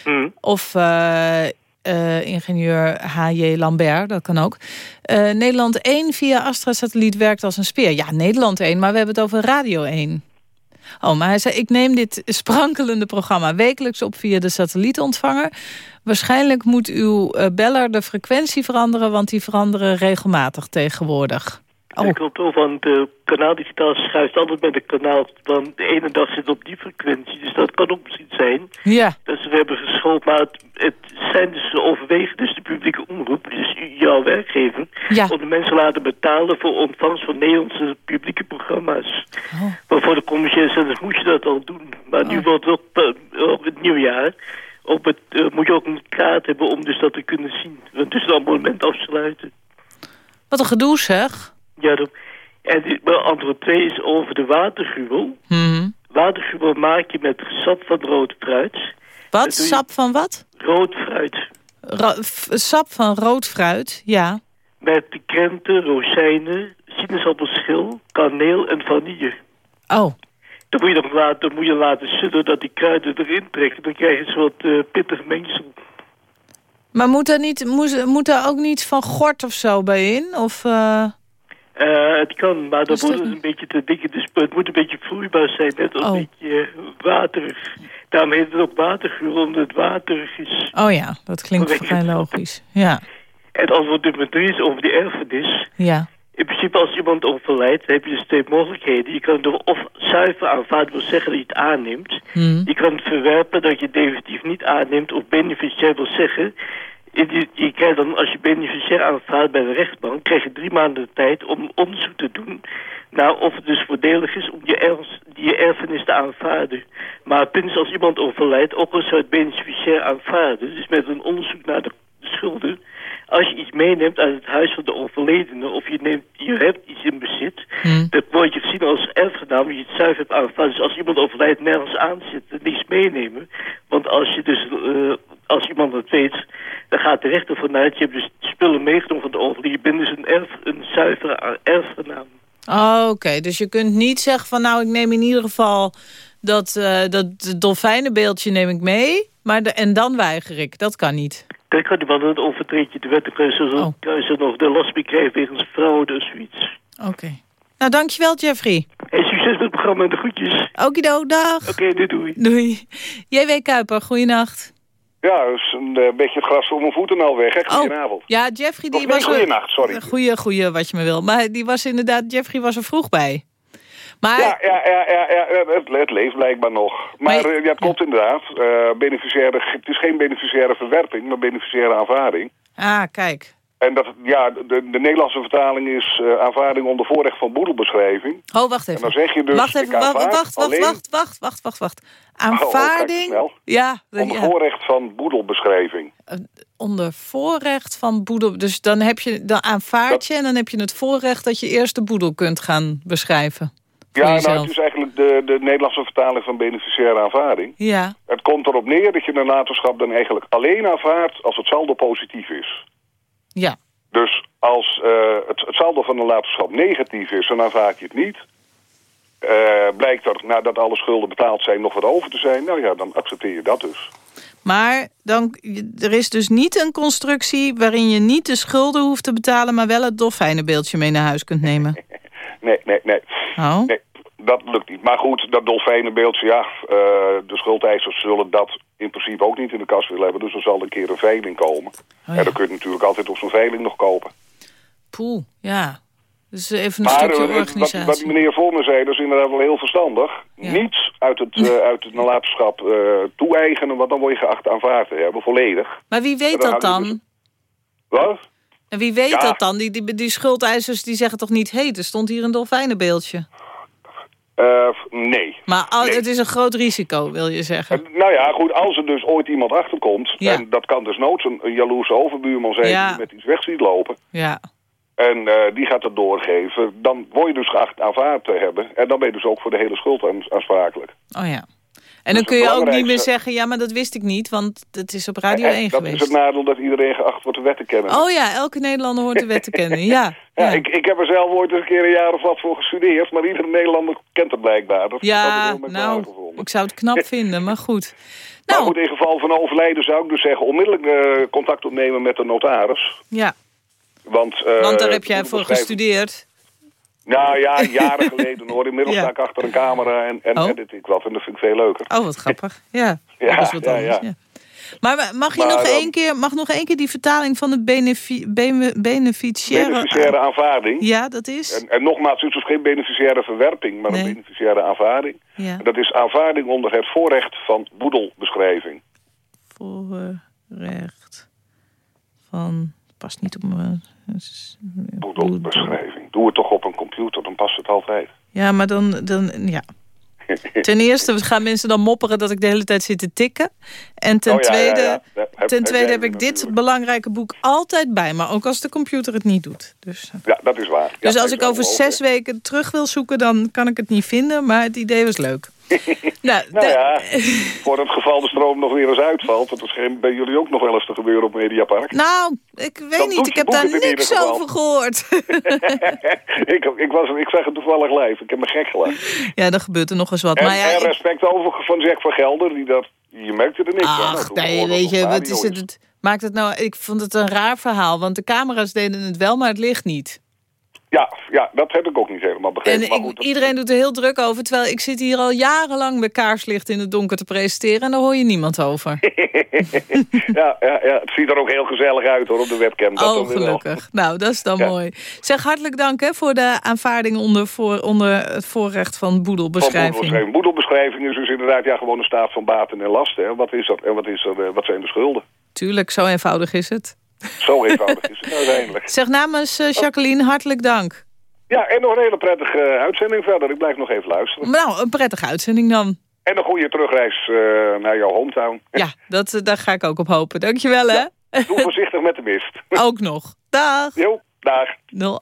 Hmm. of eh, eh, ingenieur H.J. Lambert, dat kan ook. Eh, Nederland 1 via Astra-satelliet werkt als een speer. Ja, Nederland 1, maar we hebben het over Radio 1. Oh, maar hij zei, ik neem dit sprankelende programma wekelijks op via de satellietontvanger. Waarschijnlijk moet uw eh, beller de frequentie veranderen, want die veranderen regelmatig tegenwoordig. Oh. Ik klopt ook, want de kanaaldigitaal schuift altijd met een kanaal. Want de ene dag zit op die frequentie, dus dat kan ook misschien zijn. Ja. Dat ze hebben geschoold, maar het, het zijn dus overwegen dus de publieke omroep, dus jouw werkgever, Ja. om de mensen laten betalen voor ontvangst van Nederlandse publieke programma's. Oh. Maar voor de commerciële zenders moet je dat al doen. Maar nu wordt het ook, eh, op het nieuwjaar, op het, eh, moet je ook een kaart hebben om dus dat te kunnen zien. Want dus een abonnement afsluiten. Wat een gedoe zeg. Ja, dat, en antwoord 2 is over de watergruwel. Mhm. Watergruwel maak je met sap van rood fruit. Wat? Sap van wat? Rood fruit. Sap van rood fruit, ja. Met de krenten, rozijnen, sinaasappelschil, kaneel en vanille. Oh. Dan moet je dan laten, dan moet je laten zullen dat die kruiden erin trekken. Dan krijg je een soort eh, pittig mengsel. Maar moet er, niet, moet, moet er ook niet van gort of zo bij in? Of, eh, Eh, het kan, maar dan wordt dat het een beetje te dik. Dus het moet een beetje vloeibaar zijn, net als Oh. een beetje waterig. Daarom heet het ook watergruwel, omdat het waterig is. Oh ja, dat klinkt vrij het- logisch. Ja, En antwoord nummer drie is over die erfenis. ja. In principe als iemand overlijdt, heb je dus twee mogelijkheden. Je kan door of zuiver aanvaarden wil zeggen dat je het aanneemt. Hm. Je kan het verwerpen dat je het definitief niet aanneemt. Of beneficiair wil zeggen... Je, je krijgt dan, als je beneficiair aanvaardt bij de rechtbank... krijg je drie maanden de tijd om onderzoek te doen... naar of het dus voordelig is om je, erf, je erfenis te aanvaarden. Maar het punt is als iemand overlijdt... ook al zou het beneficiair aanvaarden... dus met een onderzoek naar de, de schulden... Als je iets meeneemt uit het huis van de overledene... of je, neemt, je hebt iets in bezit... Hm. dat word je gezien als erfgenaam... je het zuiver hebt aanvaard. Dus als iemand overlijdt nergens aan zit... niets meenemen. Want als je dus... eh, als iemand dat weet... dan gaat de rechter vanuit... je hebt dus spullen meegenomen van de overledene... je bent dus een, erf, een zuivere erfgenaam. Oh, Oké, dus je kunt niet zeggen van nou, ik neem in ieder geval dat, eh dat dolfijnenbeeldje neem ik mee. Maar de, en dan weiger ik. Dat kan niet. Dat kan niet, want dan overtreed je de wet. Dan je zo- Oh. de last bekrijgen wegens fraude of zoiets. Oké. Nou, dankjewel Jeffrey. Hey, succes met het programma en de groetjes. Okido, dag. Oké, doei doei. Doei. JW Kuiper, goeienacht. Ja, is een eh, beetje het gras voor mijn voeten al weg. Hè? Goedenavond. Ja, Jeffrey die nee, was... goeienacht, sorry. Goeie, goeie, wat je me wil. Maar die was inderdaad, Jeffrey was er vroeg bij. Maar, Ja, ja, ja, ja, ja het, het leeft blijkbaar nog. Maar, Maar- eh, ja, het klopt inderdaad. Eh, beneficiaire, het is geen beneficiaire verwerping, maar beneficiaire aanvaarding. ah, kijk. En dat, ja, de, de Nederlandse vertaling is eh, aanvaarding onder voorrecht van boedelbeschrijving. Oh, wacht En even. dan zeg je dus, wacht even, wacht, wacht, wacht, alleen wacht, wacht, wacht, wacht, wacht. Oh, oh, Aanvaarding. ja, onder ja, voorrecht van boedelbeschrijving. onder voorrecht van boedel. Dus dan heb je dan aanvaard je en dan heb je het voorrecht dat je eerst de boedel kunt gaan beschrijven. Ja, nou, jezelf. het is eigenlijk de, de Nederlandse vertaling van beneficiaire aanvaarding. Ja, Het komt erop neer dat je een nalatenschap dan eigenlijk alleen aanvaardt als het saldo positief is. Ja. Dus als eh, het, het saldo van de nalatenschap negatief is, dan aanvaard je het niet. Eh, blijkt er, nadat alle schulden betaald zijn, nog wat over te zijn... nou ja, dan accepteer je dat dus. Maar dan, er is dus niet een constructie waarin je niet de schulden hoeft te betalen... maar wel het dolfijnenbeeldje mee naar huis kunt nemen. (laughs) Nee, nee, nee. Oh. nee dat lukt niet. Maar goed, dat dolfijnenbeeldje, ja... eh, de schuldeisers zullen dat in principe ook niet in de kas willen hebben. Dus er zal een keer een veiling komen. Oh, En dan kun je natuurlijk altijd op zo'n veiling nog kopen. Poeh, ja. Dus even een Maar stukje eh, wat, organisatie. wat die meneer voor me zei, dat is inderdaad wel heel verstandig. Niets uit het, eh, uit het nalatenschap toe-eigenen, want dan word je geacht aanvaard te hebben, volledig. Maar wie weet dan dat dan? Wat? En wie weet Ja. dat dan? Die, die, die schuldeisers die zeggen toch niet... hé, hey, er stond hier een dolfijnenbeeldje. Eh, nee. Maar al- het is een groot risico, wil je zeggen. Nou ja, goed, als er dus ooit iemand achterkomt... Ja. en dat kan dus noods een, een jaloerse overbuurman zijn... Ja. die met iets weg ziet lopen... Ja. en eh, die gaat het doorgeven... dan word je dus geacht aanvaard te hebben... en dan ben je dus ook voor de hele schuld aan- aansprakelijk. Oh ja. En dan kun je ook niet meer zeggen... ja, maar dat wist ik niet, want het is op Radio En 1 dat is geweest. het nadeel dat iedereen geacht wordt de wet te kennen. Oh ja, elke Nederlander hoort de wet te kennen. (laughs) Ja, Ja, Ik, ik heb er zelf ooit eens een keer een jaar of wat voor gestudeerd... maar iedere Nederlander kent het blijkbaar. Dat, dat is ja nou, ik zou het knap (laughs) vinden, maar goed. Maar Nou, goed, in geval van overlijden zou ik dus zeggen... onmiddellijk eh, contact opnemen met de notaris. ja, Want, eh, want daar heb jij voor gestudeerd. Nou ja, (laughs) jaren geleden hoor. Inmiddels Ja. sta ik achter een camera en, en Oh. edit ik wat. En dat vind ik veel leuker. Oh, wat grappig. (laughs) Ja, Ja, dat is wat ja, anders. ja. ja. Maar mag je Maar nog dan- één keer, mag nog één keer die vertaling van de benefi, bene- beneficiaire... Beneficiaire aanvaarding. Ja, dat is? En, en nogmaals, het is dus geen beneficiaire verwerping, maar Nee. een beneficiaire aanvaarding. En dat is aanvaarding onder het voorrecht van boedelbeschrijving. Voorrecht van... Past niet op mijn... Boedelbeschrijving. Doe het toch op een computer, dan past het altijd. Ja, maar dan, dan ja. (laughs) Ten eerste gaan mensen dan mopperen dat ik de hele tijd zit te tikken. En ten Oh, ja, tweede, ja. Heb- heb- ten heb tweede heb ik dit belangrijke boek altijd bij me. Ook als de computer het niet doet. Dus, eh. Ja, dat is waar. dus als ik over zes weken terug wil zoeken, dan kan ik het niet vinden. Maar het idee was leuk. (laughs) nou, Nou ja, voor het geval de stroom nog weer eens uitvalt... want dat schijnt bij jullie ook nog wel eens te gebeuren op Mediapark. nou, ik weet Dan niet. Ik heb daar niks over gehoord. (laughs) ik, ik, was, ik zag het toevallig live, ik heb me gek gelachen. ja, er gebeurt er nog eens wat. En, maar ja, en ik- respect over van Jack van Gelder, die dat... Je merkte er niks aan. Ach, toen nee, weet je, wat is het, het- Maakt het nou... Ik vond het een raar verhaal, want de camera's deden het wel, maar het licht niet. Ja, ja, dat heb ik ook niet helemaal En begrepen. maar ik- goed, dat- iedereen doet er heel druk over, terwijl ik zit hier al jarenlang met kaarslicht in het donker te presenteren en daar hoor je niemand over. (laughs) ja, ja, ja, het ziet er ook heel gezellig uit hoor, op de webcam. Dat oh, wel. gelukkig. Nou, dat is dan Ja. mooi. Zeg hartelijk dank hè, voor de aanvaarding onder, voor, onder het voorrecht van Van boedelbeschrijving. boedelbeschrijving. Boedelbeschrijving is dus inderdaad ja, gewoon een staat van baten en lasten. Hè. Wat is er en wat, is er, eh, wat zijn de schulden? Tuurlijk, zo eenvoudig is het. (laughs) Zo eenvoudig is het uiteindelijk. Zeg namens eh, Jacqueline, hartelijk dank. Ja, en nog een hele prettige eh, uitzending verder. Ik blijf nog even luisteren. Nou, een prettige uitzending dan. En een goede terugreis eh, naar jouw hometown. Ja, dat, daar ga ik ook op hopen. Dankjewel hè. Doe voorzichtig met de mist. (laughs) Ook nog. Dag. Jo, dag.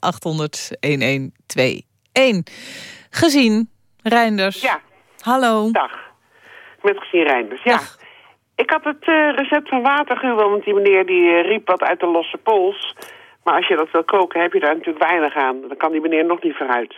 0800 1121. Gezien, Reinders. Ja. Hallo. Dag. Met gezien Reinders, ja. Ik had het eh, recept van watergruwel, want die meneer die eh, riep wat uit de losse pols. Maar als je dat wil koken, heb je daar natuurlijk weinig aan. Dan kan die meneer nog niet vooruit.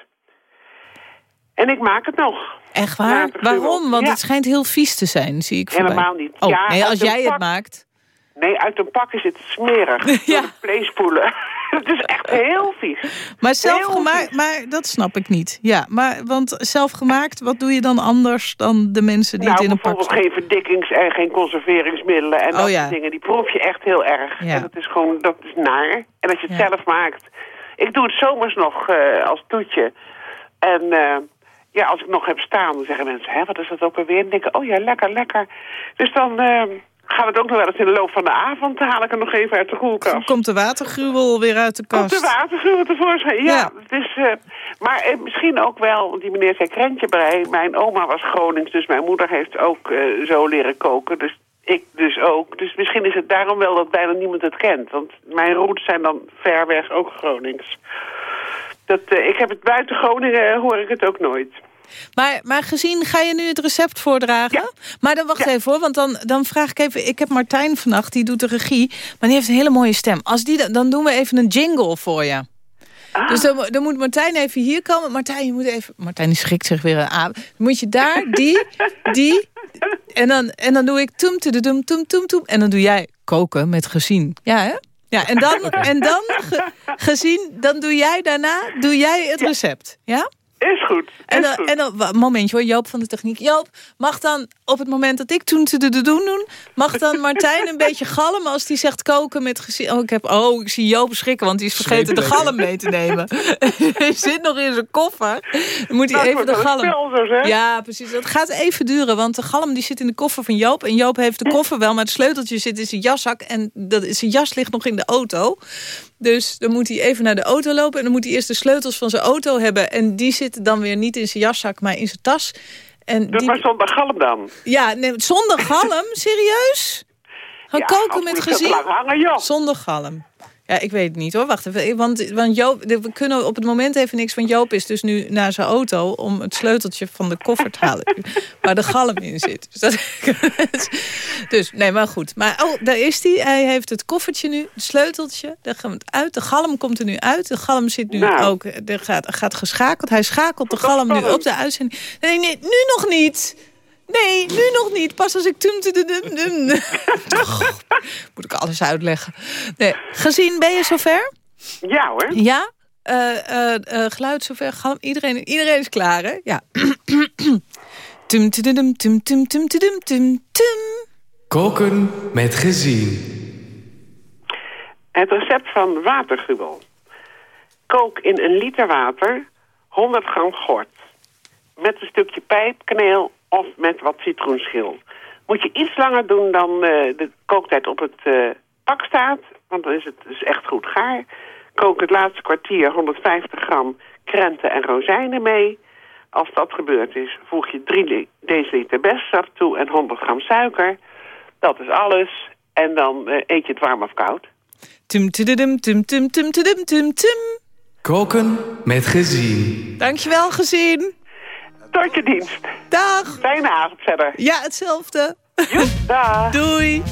En ik maak het nog. Echt waar? Waarom? Want Ja. het schijnt heel vies te zijn, zie ik voorbij. Helemaal niet. Oh, Ja, nee, als jij het maakt. Nee, uit een pak is het smerig. (laughs) ja. vleespoelen. (laughs) het is echt heel vies. Maar zelfgemaakt, maar dat snap ik niet. Ja, maar want zelfgemaakt, wat doe je dan anders dan de mensen die nou, het in een pak bijvoorbeeld geen verdikkings- en geen conserveringsmiddelen en Oh, dat ja. soort dingen. Die proef je echt heel erg. Ja. En dat is gewoon, dat is naar. En als je het Ja. zelf maakt. Ik doe het zomers nog eh, als toetje. En eh, ja, als ik nog heb staan, dan zeggen mensen, hè, wat is dat ook alweer? En denken, oh ja, lekker, lekker. Dus dan eh, gaat het ook nog wel eens in de loop van de avond. Dan haal ik er nog even uit de koelkast. Komt de watergruwel weer uit de Komt kast? de watergruwel tevoorschijn? Ja. Het is, eh, maar eh, misschien ook wel, want die meneer zei krentjebrei. Mijn oma was Gronings, dus mijn moeder heeft ook eh, zo leren koken. Dus ik dus ook. Dus misschien is het daarom wel dat bijna niemand het kent. Want mijn roots zijn dan ver weg ook Gronings. Dat, ik heb het buiten Groningen, hoor ik het ook nooit. Maar, maar gezien, ga je nu het recept voordragen? Maar dan wacht even hoor, want dan, dan vraag ik even... Ik heb Martijn vannacht, die doet de regie, maar die heeft een hele mooie stem. Als die, dan- doen we even een jingle voor je. Dus dan, dan moet Martijn even hier komen. Martijn, je moet even... Martijn schrikt zich weer aan. Dan moet je daar, (laughs) die, die... En dan, en dan doe ik toem, toem, toem, toem, toem. En dan doe jij koken met gezien. Ja, hè? Ja, en dan, (laughs) en dan ge- gezien, dan doe jij daarna doe jij het recept. Ja? Is goed. En dan, en dan momentje hoor, Joop van de techniek. Joop, mag dan op het moment dat ik toen te de doen doen, mag dan (laughs) Martijn een beetje galmen als die zegt koken met gezin. Oh, ik heb, oh, ik zie Joop schrikken, want die is vergeten de galm mee te nemen. (laughs) Hij zit nog in zijn koffer. Dan moet hij Nou, even de galm. Ja, precies. Dat gaat even duren, want de galm die zit in de koffer van Joop. En Joop heeft de koffer wel, maar het sleuteltje zit in zijn jaszak. En dat, zijn jas ligt nog in de auto. Dus dan moet hij even naar de auto lopen. En dan moet hij eerst de sleutels van zijn auto hebben. En die zitten dan weer niet in zijn jaszak, maar in zijn tas. En Dus die... maar zonder galm dan? Ja, nee, zonder galm? (laughs) Serieus? Gaan Ja, koken met lang hangen. Zonder galm. Ja, ik weet het niet hoor. Wacht even. Want, want Joop, we kunnen op het moment even niks. Want Joop is dus nu naar zijn auto om het sleuteltje van de koffer te halen. (laughs) waar de galm in zit. Dus, dat, (laughs) dus nee, maar goed. Maar oh, daar is hij. Hij heeft het koffertje nu, het sleuteltje. Daar gaan we het uit. De galm komt er nu uit. De galm zit nu Nou. ook. Er gaat, gaat geschakeld. Hij schakelt de galm nu op de uitzending. Nee, nee, nu nog niet. Nee, nu nog niet. Pas als ik... Tum, tum, tum, tum, tum. Och, Moet ik alles uitleggen. Nee. Gezien, ben je zover? Ja hoor. Ja? eh, eh, eh, geluid zover. Iedereen, iedereen is klaar, hè? Ja. (clears throat) tum, tum, tum, tum, tudum, tum, tum. Koken met gezien. Het recept van watergruwel. Kook in een liter water 100 gram gort. Met een stukje pijpkaneel of met wat citroenschil. Moet je iets langer doen dan eh, de kooktijd op het eh, pak staat. Want dan is het dus echt goed gaar. Kook het laatste kwartier 150 gram krenten en rozijnen mee. Als dat gebeurd is, voeg je 3 li- deciliter bestsap toe en 100 gram suiker. Dat is alles. En dan eh, eet je het warm of koud. Tum, tudum, tum, tum, tum, tudum, tum, tum. Koken met gezien. Dankjewel, gezien. Tot je dienst. Dag. Fijne avond verder. Ja, hetzelfde. (laughs) dag. Doei.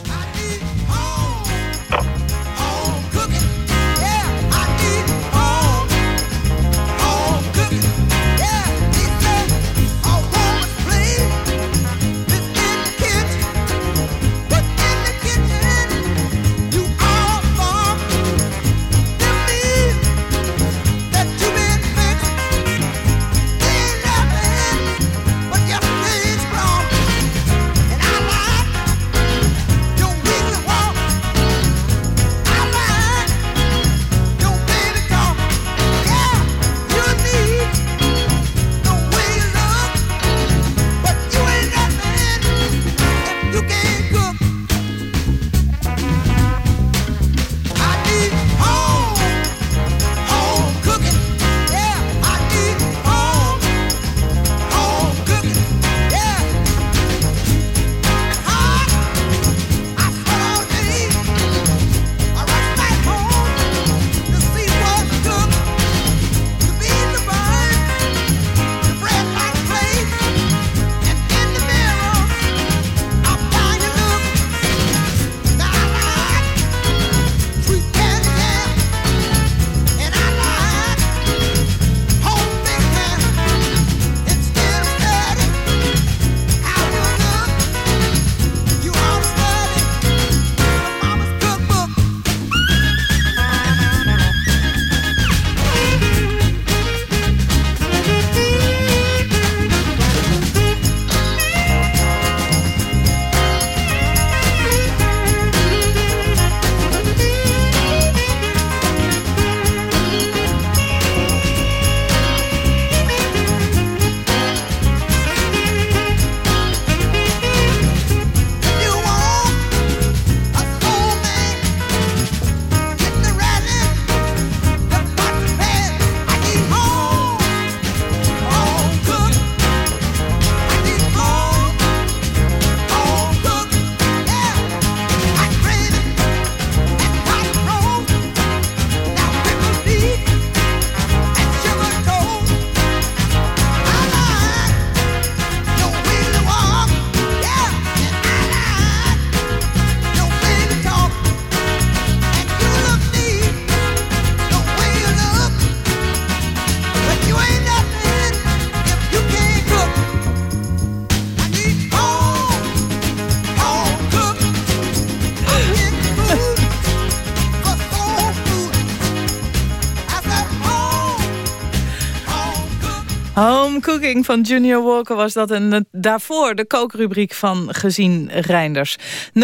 Cooking van Junior Walker was dat. En daarvoor de kookrubriek van Gezien Reinders. 0800-1121,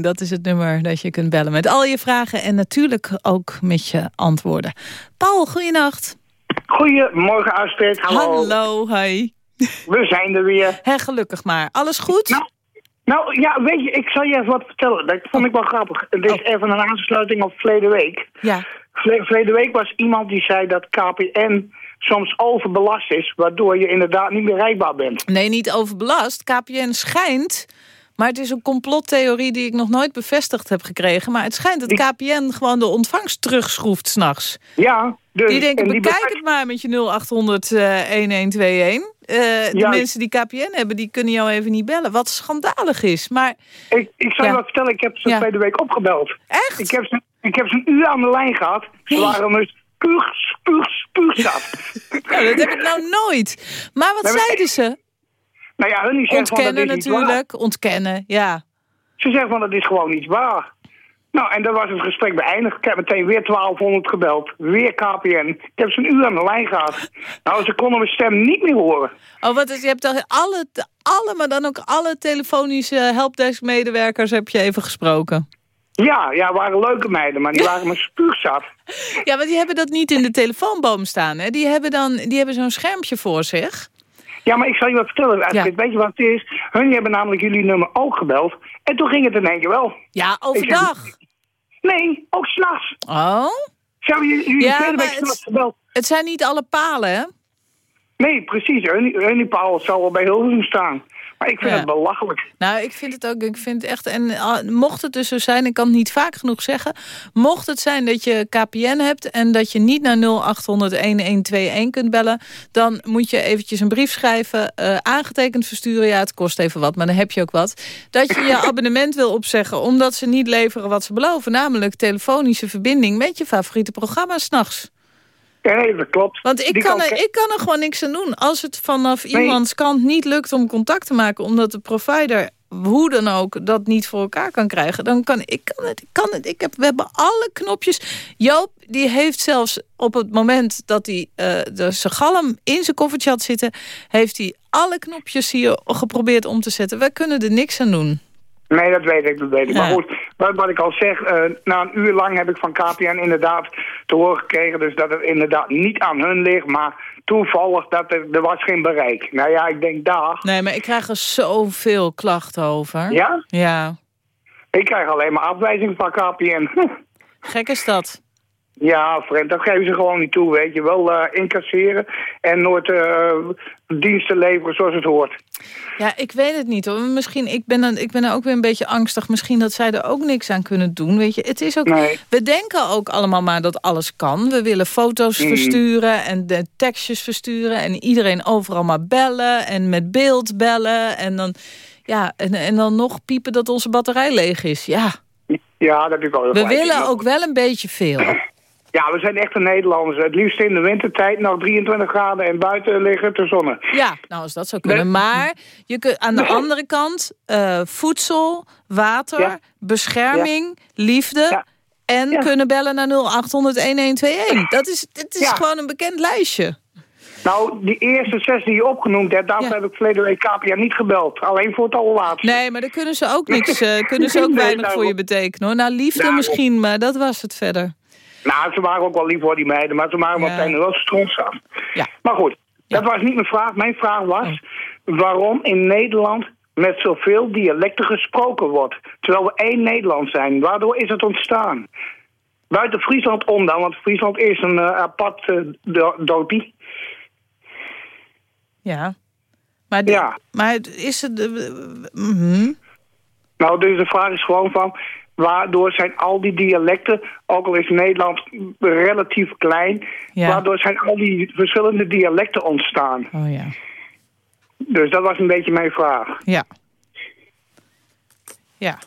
dat is het nummer dat je kunt bellen met al je vragen... en natuurlijk ook met je antwoorden. Paul, goeienacht. Goedemorgen Astrid, hallo. Hallo, hi. We zijn er weer. Hé, gelukkig maar. Alles goed? Nou, nou ja, weet je, ik zal je even wat vertellen. Dat vond ik wel grappig. Het is even een aansluiting op verleden week. Ja. Verleden week was iemand die zei dat KPN soms overbelast is... waardoor je inderdaad niet bereikbaar bent. Nee, niet overbelast. KPN schijnt... Maar het is een complottheorie die ik nog nooit bevestigd heb gekregen. Maar het schijnt dat KPN gewoon de ontvangst terugschroeft s'nachts. Ja, dus... Die denken, die bekijk het maar met je 0800 eh, 1121. Eh, de Ja. mensen die KPN hebben, die kunnen jou even niet bellen. Wat schandalig is. Maar Ik, ik zal je wat vertellen, ik heb ze Ja. week opgebeld. Echt? Ik heb ze, ik heb ze een uur aan de lijn gehad. Ze waren dus spuug, spuug, spuugzat. ja, dat heb ik nou nooit. Maar wat Nee, zeiden ze? Nou ja, hun zeggen van, Ontkennen dat is niet waar. natuurlijk. Ontkennen, ja. Ze zeggen van, dat is gewoon niet waar. Nou, en dan was het gesprek beëindigd. Ik heb meteen weer 1200 gebeld. Weer KPN. Ik heb ze een uur aan de lijn gehad. Nou, ze konden mijn stem niet meer horen. Oh, wat is, je hebt toch alle, alle, maar dan ook alle telefonische helpdesk-medewerkers heb je even gesproken? Ja, ja, waren leuke meiden, maar die (laughs) waren me spuugzat. Ja, want die hebben dat niet in de telefoonboom staan, hè? Die hebben dan, die hebben zo'n schermpje voor zich. Ja, maar ik zal je wat vertellen, Astrid. Weet je wat het is? Hun hebben namelijk jullie nummer ook gebeld. En toen ging het in één keer wel. Ja, overdag. Nee, ook s'nachts. Oh? Zou je jullie Ja, tweede maar week het- s'nachts gebeld? Het zijn niet alle palen, hè? Nee, precies. Uniepaal zou wel bij Hilversum staan. Maar ik vind Ja. het belachelijk. Nou, ik vind het ook, ik vind echt, en ah, mocht het dus zo zijn, ik kan het niet vaak genoeg zeggen, mocht het zijn dat je KPN hebt en dat je niet naar 0800-1121 kunt bellen, dan moet je eventjes een brief schrijven, eh, aangetekend versturen, ja, het kost even wat, maar dan heb je ook wat, dat je je (laughs) abonnement wil opzeggen, omdat ze niet leveren wat ze beloven, namelijk telefonische verbinding met je favoriete programma s'nachts. Ja, nee, dat klopt. Want ik Die kan, er, ik kan er gewoon niks aan doen. Als het vanaf Nee. iemands kant niet lukt om contact te maken... omdat de provider, hoe dan ook, dat niet voor elkaar kan krijgen... dan kan ik kan het. Ik kan het. Ik heb, we hebben alle knopjes. Joop, die heeft zelfs op het moment dat hij eh, de zijn galm in zijn koffertje had zitten... heeft hij alle knopjes hier geprobeerd om te zetten. Wij kunnen er niks aan doen. Nee, dat weet ik, dat weet ik. Ja. Maar goed, wat, wat ik al zeg, eh, na een uur lang heb ik van KPN inderdaad te horen gekregen... dus dat het inderdaad niet aan hun ligt, maar toevallig dat er, er was geen bereik. Nou ja, ik denk dag. Nee, maar ik krijg er zoveel klachten over. Ja? Ja. Ik krijg alleen maar afwijzing van KPN. (laughs) Gek is dat. ja, Fred, dat geven ze gewoon niet toe, weet je. Wel eh, incasseren en nooit eh, diensten leveren zoals het hoort. Ja, ik weet het niet hoor. Misschien, ik ben, dan, ik ben er ook weer een beetje angstig. Misschien dat zij er ook niks aan kunnen doen. Weet je, het is ook. Nee. We denken ook allemaal maar dat alles kan. We willen foto's Mm. versturen en de tekstjes versturen. En iedereen overal maar bellen en met beeld bellen. En dan, ja, en, en dan nog piepen dat onze batterij leeg is. Ja, Ja, dat heb ik heel we willen ook wel een beetje veel. Ja, we zijn echte Nederlanders. Het liefst in de wintertijd nog 23 graden en buiten liggen te zonnen. Ja, nou als dat zou kunnen. Maar je kunt aan de andere kant eh, voedsel, water, Ja. bescherming, liefde... en kunnen bellen naar 0800-1121. Dat is, het is Ja. gewoon een bekend lijstje. Nou, die eerste zes die je opgenoemd hebt, daarvoor heb ik verleden week niet gebeld. Alleen voor het allerlaatste. Nee, maar daar kunnen ze ook niks, eh, (laughs) kunnen ze ook weinig voor daarom. je betekenen. Hoor. Nou, liefde Daarom. misschien, maar dat was het verder. Nou, ze waren ook wel lief voor die meiden, maar ze waren Ja. meteen wel strons af. Ja. Maar goed, dat was niet mijn vraag. Mijn vraag was waarom in Nederland met zoveel dialecten gesproken wordt. Terwijl we één Nederland zijn. Waardoor is het ontstaan? Buiten Friesland om dan, want Friesland is een eh, apart uh. Ja. Maar, de- Ja. maar is het... mhm. Nou, dus de vraag is gewoon van... waardoor zijn al die dialecten, ook al is Nederland relatief klein... Ja. waardoor zijn al die verschillende dialecten ontstaan? Oh ja. Dus dat was een beetje mijn vraag. Ja. Ja.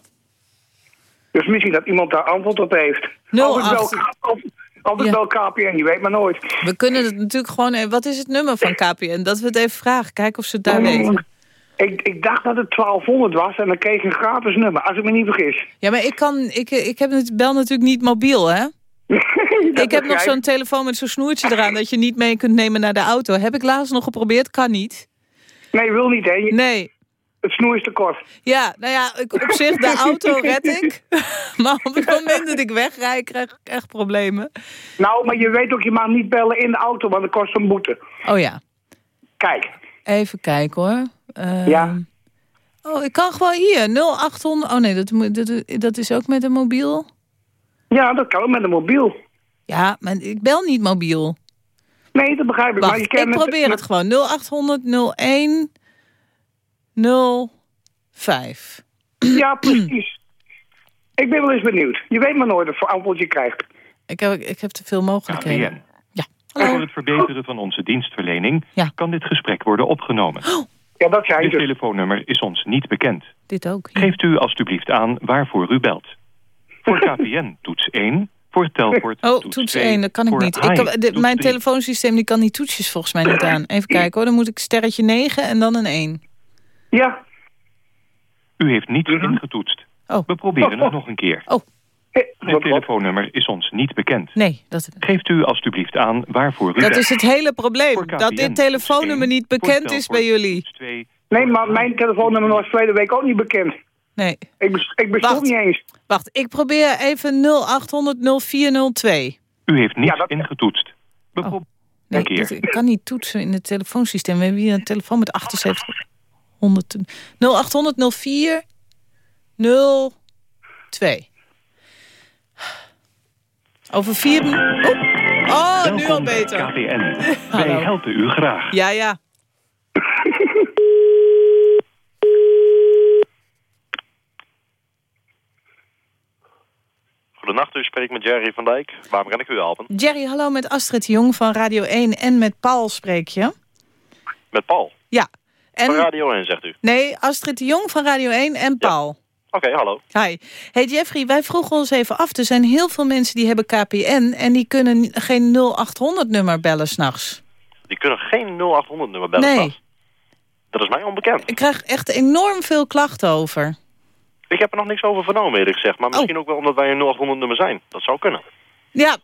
Dus misschien dat iemand daar antwoord op heeft. Of het wel, 08. of, het Ja. wel KPN, je weet maar nooit. We kunnen het natuurlijk gewoon... Wat is het nummer van KPN? Dat we het even vragen. Kijken of ze het daar weten. Ik, ik dacht dat het 1200 was en dan kreeg ik een gratis nummer, als ik me niet vergis. Ja, maar ik, kan, ik, ik heb het bel natuurlijk niet mobiel, hè? (laughs) ik heb nog zo'n telefoon met zo'n snoertje eraan... dat je niet mee kunt nemen naar de auto. Heb ik laatst nog geprobeerd, kan niet. Nee, wil niet, hè? Nee. Het snoer is te kort. Ja, nou ja, ik, op zich, de auto red ik. (laughs) maar op het moment dat ik wegrij, krijg ik echt problemen. Nou, maar je weet ook, je mag niet bellen in de auto, want dat kost een boete. Oh ja. Kijk. Even kijken hoor. Ehm, Ja. Oh, ik kan gewoon hier, 0800... Oh nee, dat, moet- dat, dat is ook met een mobiel. Ja, dat kan ook met een mobiel. Ja, maar ik bel niet mobiel. Nee, dat begrijp ik. maar je Wacht, kan ik probeer met- het gewoon. 0800 01 05. Ja, precies. ik ben wel eens benieuwd. Je weet maar nooit wat antwoord je krijgt. Ik heb, ik heb te veel mogelijkheden. KPN. Ja. Voor het verbeteren van onze dienstverlening kan dit gesprek worden opgenomen. Ja, dat zei Dit ze. telefoonnummer is ons niet bekend. Dit ook. Geeft u alstublieft aan waarvoor u belt. Voor (laughs) KPN toets 1, voor Telport Oh, toets toets 2, 1, dat kan ik niet. Ik kan, de- mijn 3. telefoonsysteem die kan die toetsjes volgens mij niet aan. Even kijken hoor, dan moet ik sterretje 9 en dan een 1. Ja. U heeft niet ingetoetst. Oh. We proberen het (laughs) nog een keer. Oh. Het telefoonnummer is ons niet bekend. Nee, dat... Geeft u alstublieft aan waarvoor u Dat is het hele probleem. KPN Dat dit telefoonnummer niet bekend is bij jullie. Nee, maar mijn telefoonnummer was verleden week ook niet bekend. Nee. Ik, bes- ik bestond niet eens. Wacht, ik probeer even 0800 0402. U heeft niets ingetoetst. Bijvoorbeeld Nee, een keer. dat- ik kan niet toetsen in het telefoonsysteem. We hebben hier een telefoon met 7800. 0800 04 02. Over vier... Oh, oh nu al beter. KPN. (laughs) Wij helpen u graag. Ja, ja. (laughs) Goedenacht, u spreekt met Jerry van Dijk. Waarom kan ik u helpen? Jerry, hallo met Astrid de Jong van Radio 1 en met Paul spreek je. Met Paul. Ja. En, Van Radio 1, zegt u. Nee, Astrid de Jong van Radio 1 en Paul. Oké, hallo. Hi. Hey Jeffrey, wij vroegen ons even af. Er zijn heel veel mensen die hebben KPN... en die kunnen geen 0800-nummer bellen s'nachts. Die kunnen geen 0800-nummer bellen. Nee. Dat is mij onbekend. Ik krijg echt enorm veel klachten over. Ik heb er nog niks over vernomen, eerlijk gezegd. Oh. Maar misschien ook wel omdat wij een 0800-nummer zijn. Dat zou kunnen. (laughs) Ja.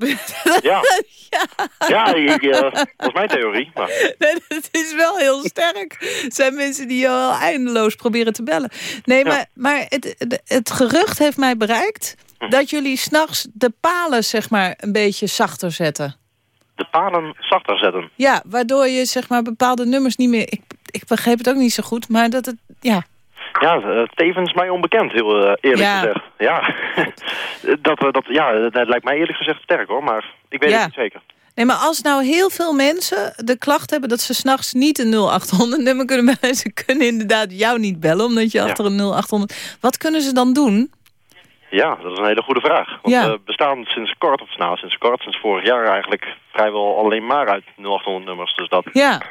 Ja. Ja, ik, eh, dat is mijn theorie. Maar (laughs) Nee, dat is wel heel sterk. Er zijn mensen die je al eindeloos proberen te bellen. Nee, maar, maar het, het, het gerucht heeft mij bereikt... Hm. dat jullie s'nachts de palen zeg maar een beetje zachter zetten. de palen zachter zetten. Ja, waardoor je zeg maar bepaalde nummers niet meer... Ik, ik begreep het ook niet zo goed, maar dat het... Ja, Ja, eh, tevens mij onbekend, heel eh, eerlijk Ja. gezegd. Ja, (laughs) dat, eh, dat, ja, dat lijkt mij eerlijk gezegd sterk hoor, maar ik weet Ja. het niet zeker. Nee, maar als nou heel veel mensen de klacht hebben... dat ze s'nachts niet een 0800-nummer kunnen bellen... ze kunnen inderdaad jou niet bellen, omdat je achter een 0800... Wat kunnen ze dan doen? Ja, dat is een hele goede vraag. Want Ja. we bestaan sinds kort, of nou sinds kort, sinds vorig jaar eigenlijk vrijwel alleen maar uit 0800 nummers. Dus dat, Ja,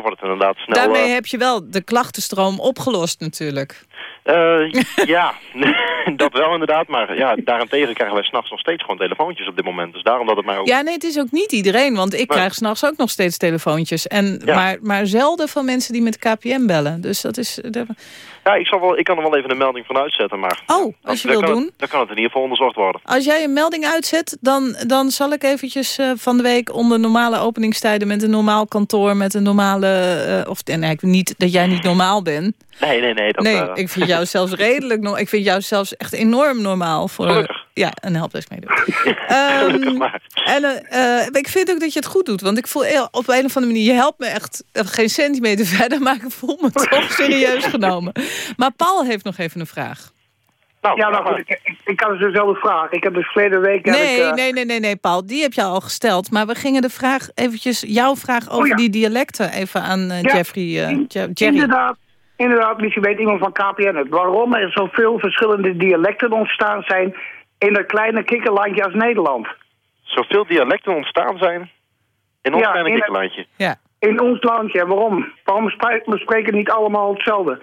wordt het inderdaad snel... daarmee eh, heb je wel de klachtenstroom opgelost natuurlijk. Eh, ja, (laughs) (laughs) dat wel inderdaad. Maar ja, daarentegen krijgen wij s'nachts nog steeds gewoon telefoontjes op dit moment. Dus daarom dat het mij ook... Ja, nee, het is ook niet iedereen, want ik Nee. krijg s'nachts ook nog steeds telefoontjes. En, Ja. maar, maar zelden van mensen die met KPN bellen. Dus dat is... Ja, ik, zal wel, ik kan er wel even een melding van uitzetten, maar... Oh, als je wil doen. Het, dan kan het in ieder geval onderzocht worden. Als jij een melding uitzet, dan, dan zal ik eventjes eh, van de week onder normale openingstijden met een normaal kantoor, met een normale, eh, of en eigenlijk niet dat jij niet normaal bent. Nee, nee, nee. Dat, nee, eh, ik vind jou zelfs redelijk, no ik vind jou zelfs echt enorm normaal voor Gelukkig. ja een helpdesk meedoen. (laughs) Ehm, en eh, ik vind ook dat je het goed doet, want ik voel op een of andere manier, je helpt me echt eh, geen centimeter (laughs) verder, maar ik voel me toch (laughs) serieus genomen. Maar Paul heeft nog even een vraag. ja, nou goed, ik, ik, ik had dus dezelfde vraag. Ik heb dus verleden week... heb Nee, ik, nee, nee, nee, nee, Paul. Die heb je al gesteld. Maar we gingen de vraag eventjes, jouw vraag over Oh ja. die dialecten even aan eh, Ja. Jeffrey. eh, Je- Jerry. Inderdaad, inderdaad, misschien weet iemand van KPN het. Waarom er zoveel verschillende dialecten ontstaan zijn in een kleine kikkerlandje als Nederland. Zoveel dialecten ontstaan zijn in ons Ja, kleine kikkerlandje. Ja. In ons landje, waarom? Waarom spreken niet allemaal hetzelfde?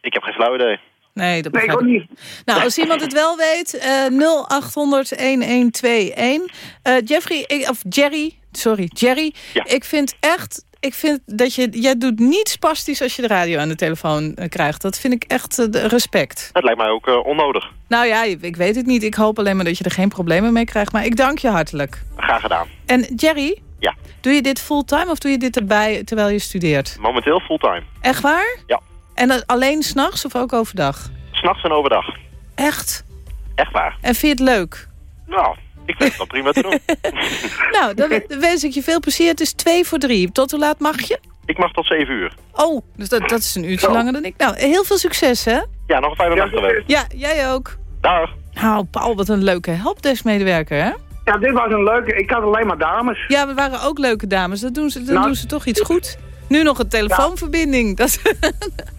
Ik heb geen flauw idee. Nee, dat Nee, ik begrijp ook ik. niet. Nou, als iemand het wel weet, eh 0800-1121. Eh, Jeffrey, ik, of Jerry, sorry, Jerry. Ik vind echt, ik vind dat je, jij doet niet spastisch als je de radio aan de telefoon eh, krijgt. Dat vind ik echt eh, respect. Dat lijkt mij ook eh, onnodig. Nou ja, ik weet het niet. Ik hoop alleen maar dat je er geen problemen mee krijgt. Maar ik dank je hartelijk. Graag gedaan. En Jerry, Ja, doe je dit fulltime of doe je dit erbij terwijl je studeert? momenteel fulltime. Echt waar? Ja. En alleen s'nachts of ook overdag? S'nachts en overdag. Echt? Echt waar. En vind je het leuk? Nou, ik vind het wel prima te doen. (laughs) Nou, dan we- dan wens ik je veel plezier. Het is twee voor drie. Tot hoe laat mag je? Ik mag tot 7 uur. Oh, dus dat, dat is een uurtje langer dan ik. Nou, heel veel succes, hè? Ja, nog een fijne nacht geweest. Ja, jij ook. Dag. Nou, Paul, wat een leuke helpdesk-medewerker, hè? Ja, dit was een leuke. Ik had alleen maar dames. Ja, we waren ook leuke dames. Dat doen ze, dan Nou, doen ze toch iets goed. Nu nog een telefoonverbinding. Dat...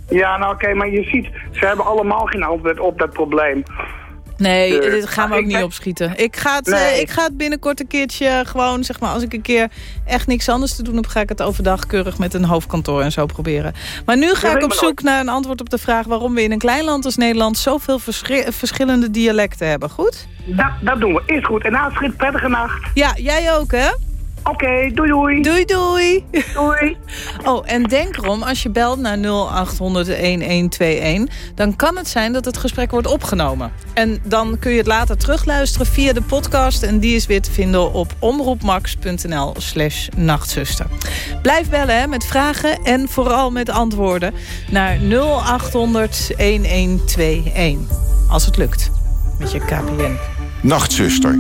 Ja, nou oké, maar je ziet, ze hebben allemaal geen antwoord op dat probleem. Nee, Dus, dit gaan we maar ook ik niet ben- opschieten. Ik ga, het, Nee. eh, ik ga het binnenkort een keertje gewoon, zeg maar, als ik een keer echt niks anders te doen heb, ga ik het overdag keurig met een hoofdkantoor en zo proberen. Maar nu ga ik op zoek naar een antwoord op de vraag waarom we in een klein land als Nederland zoveel verschi- verschillende dialecten hebben. Goed? Dat, dat doen we. Is goed. En Astrid, prettige nacht. Ja, jij ook, hè? Oké, doei doei. Doei doei. Doei. Oh, en denk erom, als je belt naar 0800-1121... dan kan het zijn dat het gesprek wordt opgenomen. En dan kun je het later terugluisteren via de podcast... en die is weer te vinden op omroepmax.nl slash nachtzuster. Blijf bellen hè, met vragen en vooral met antwoorden... naar 0800-1121. Als het lukt, met je KPN. Nachtzuster.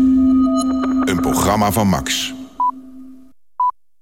Een programma van Max.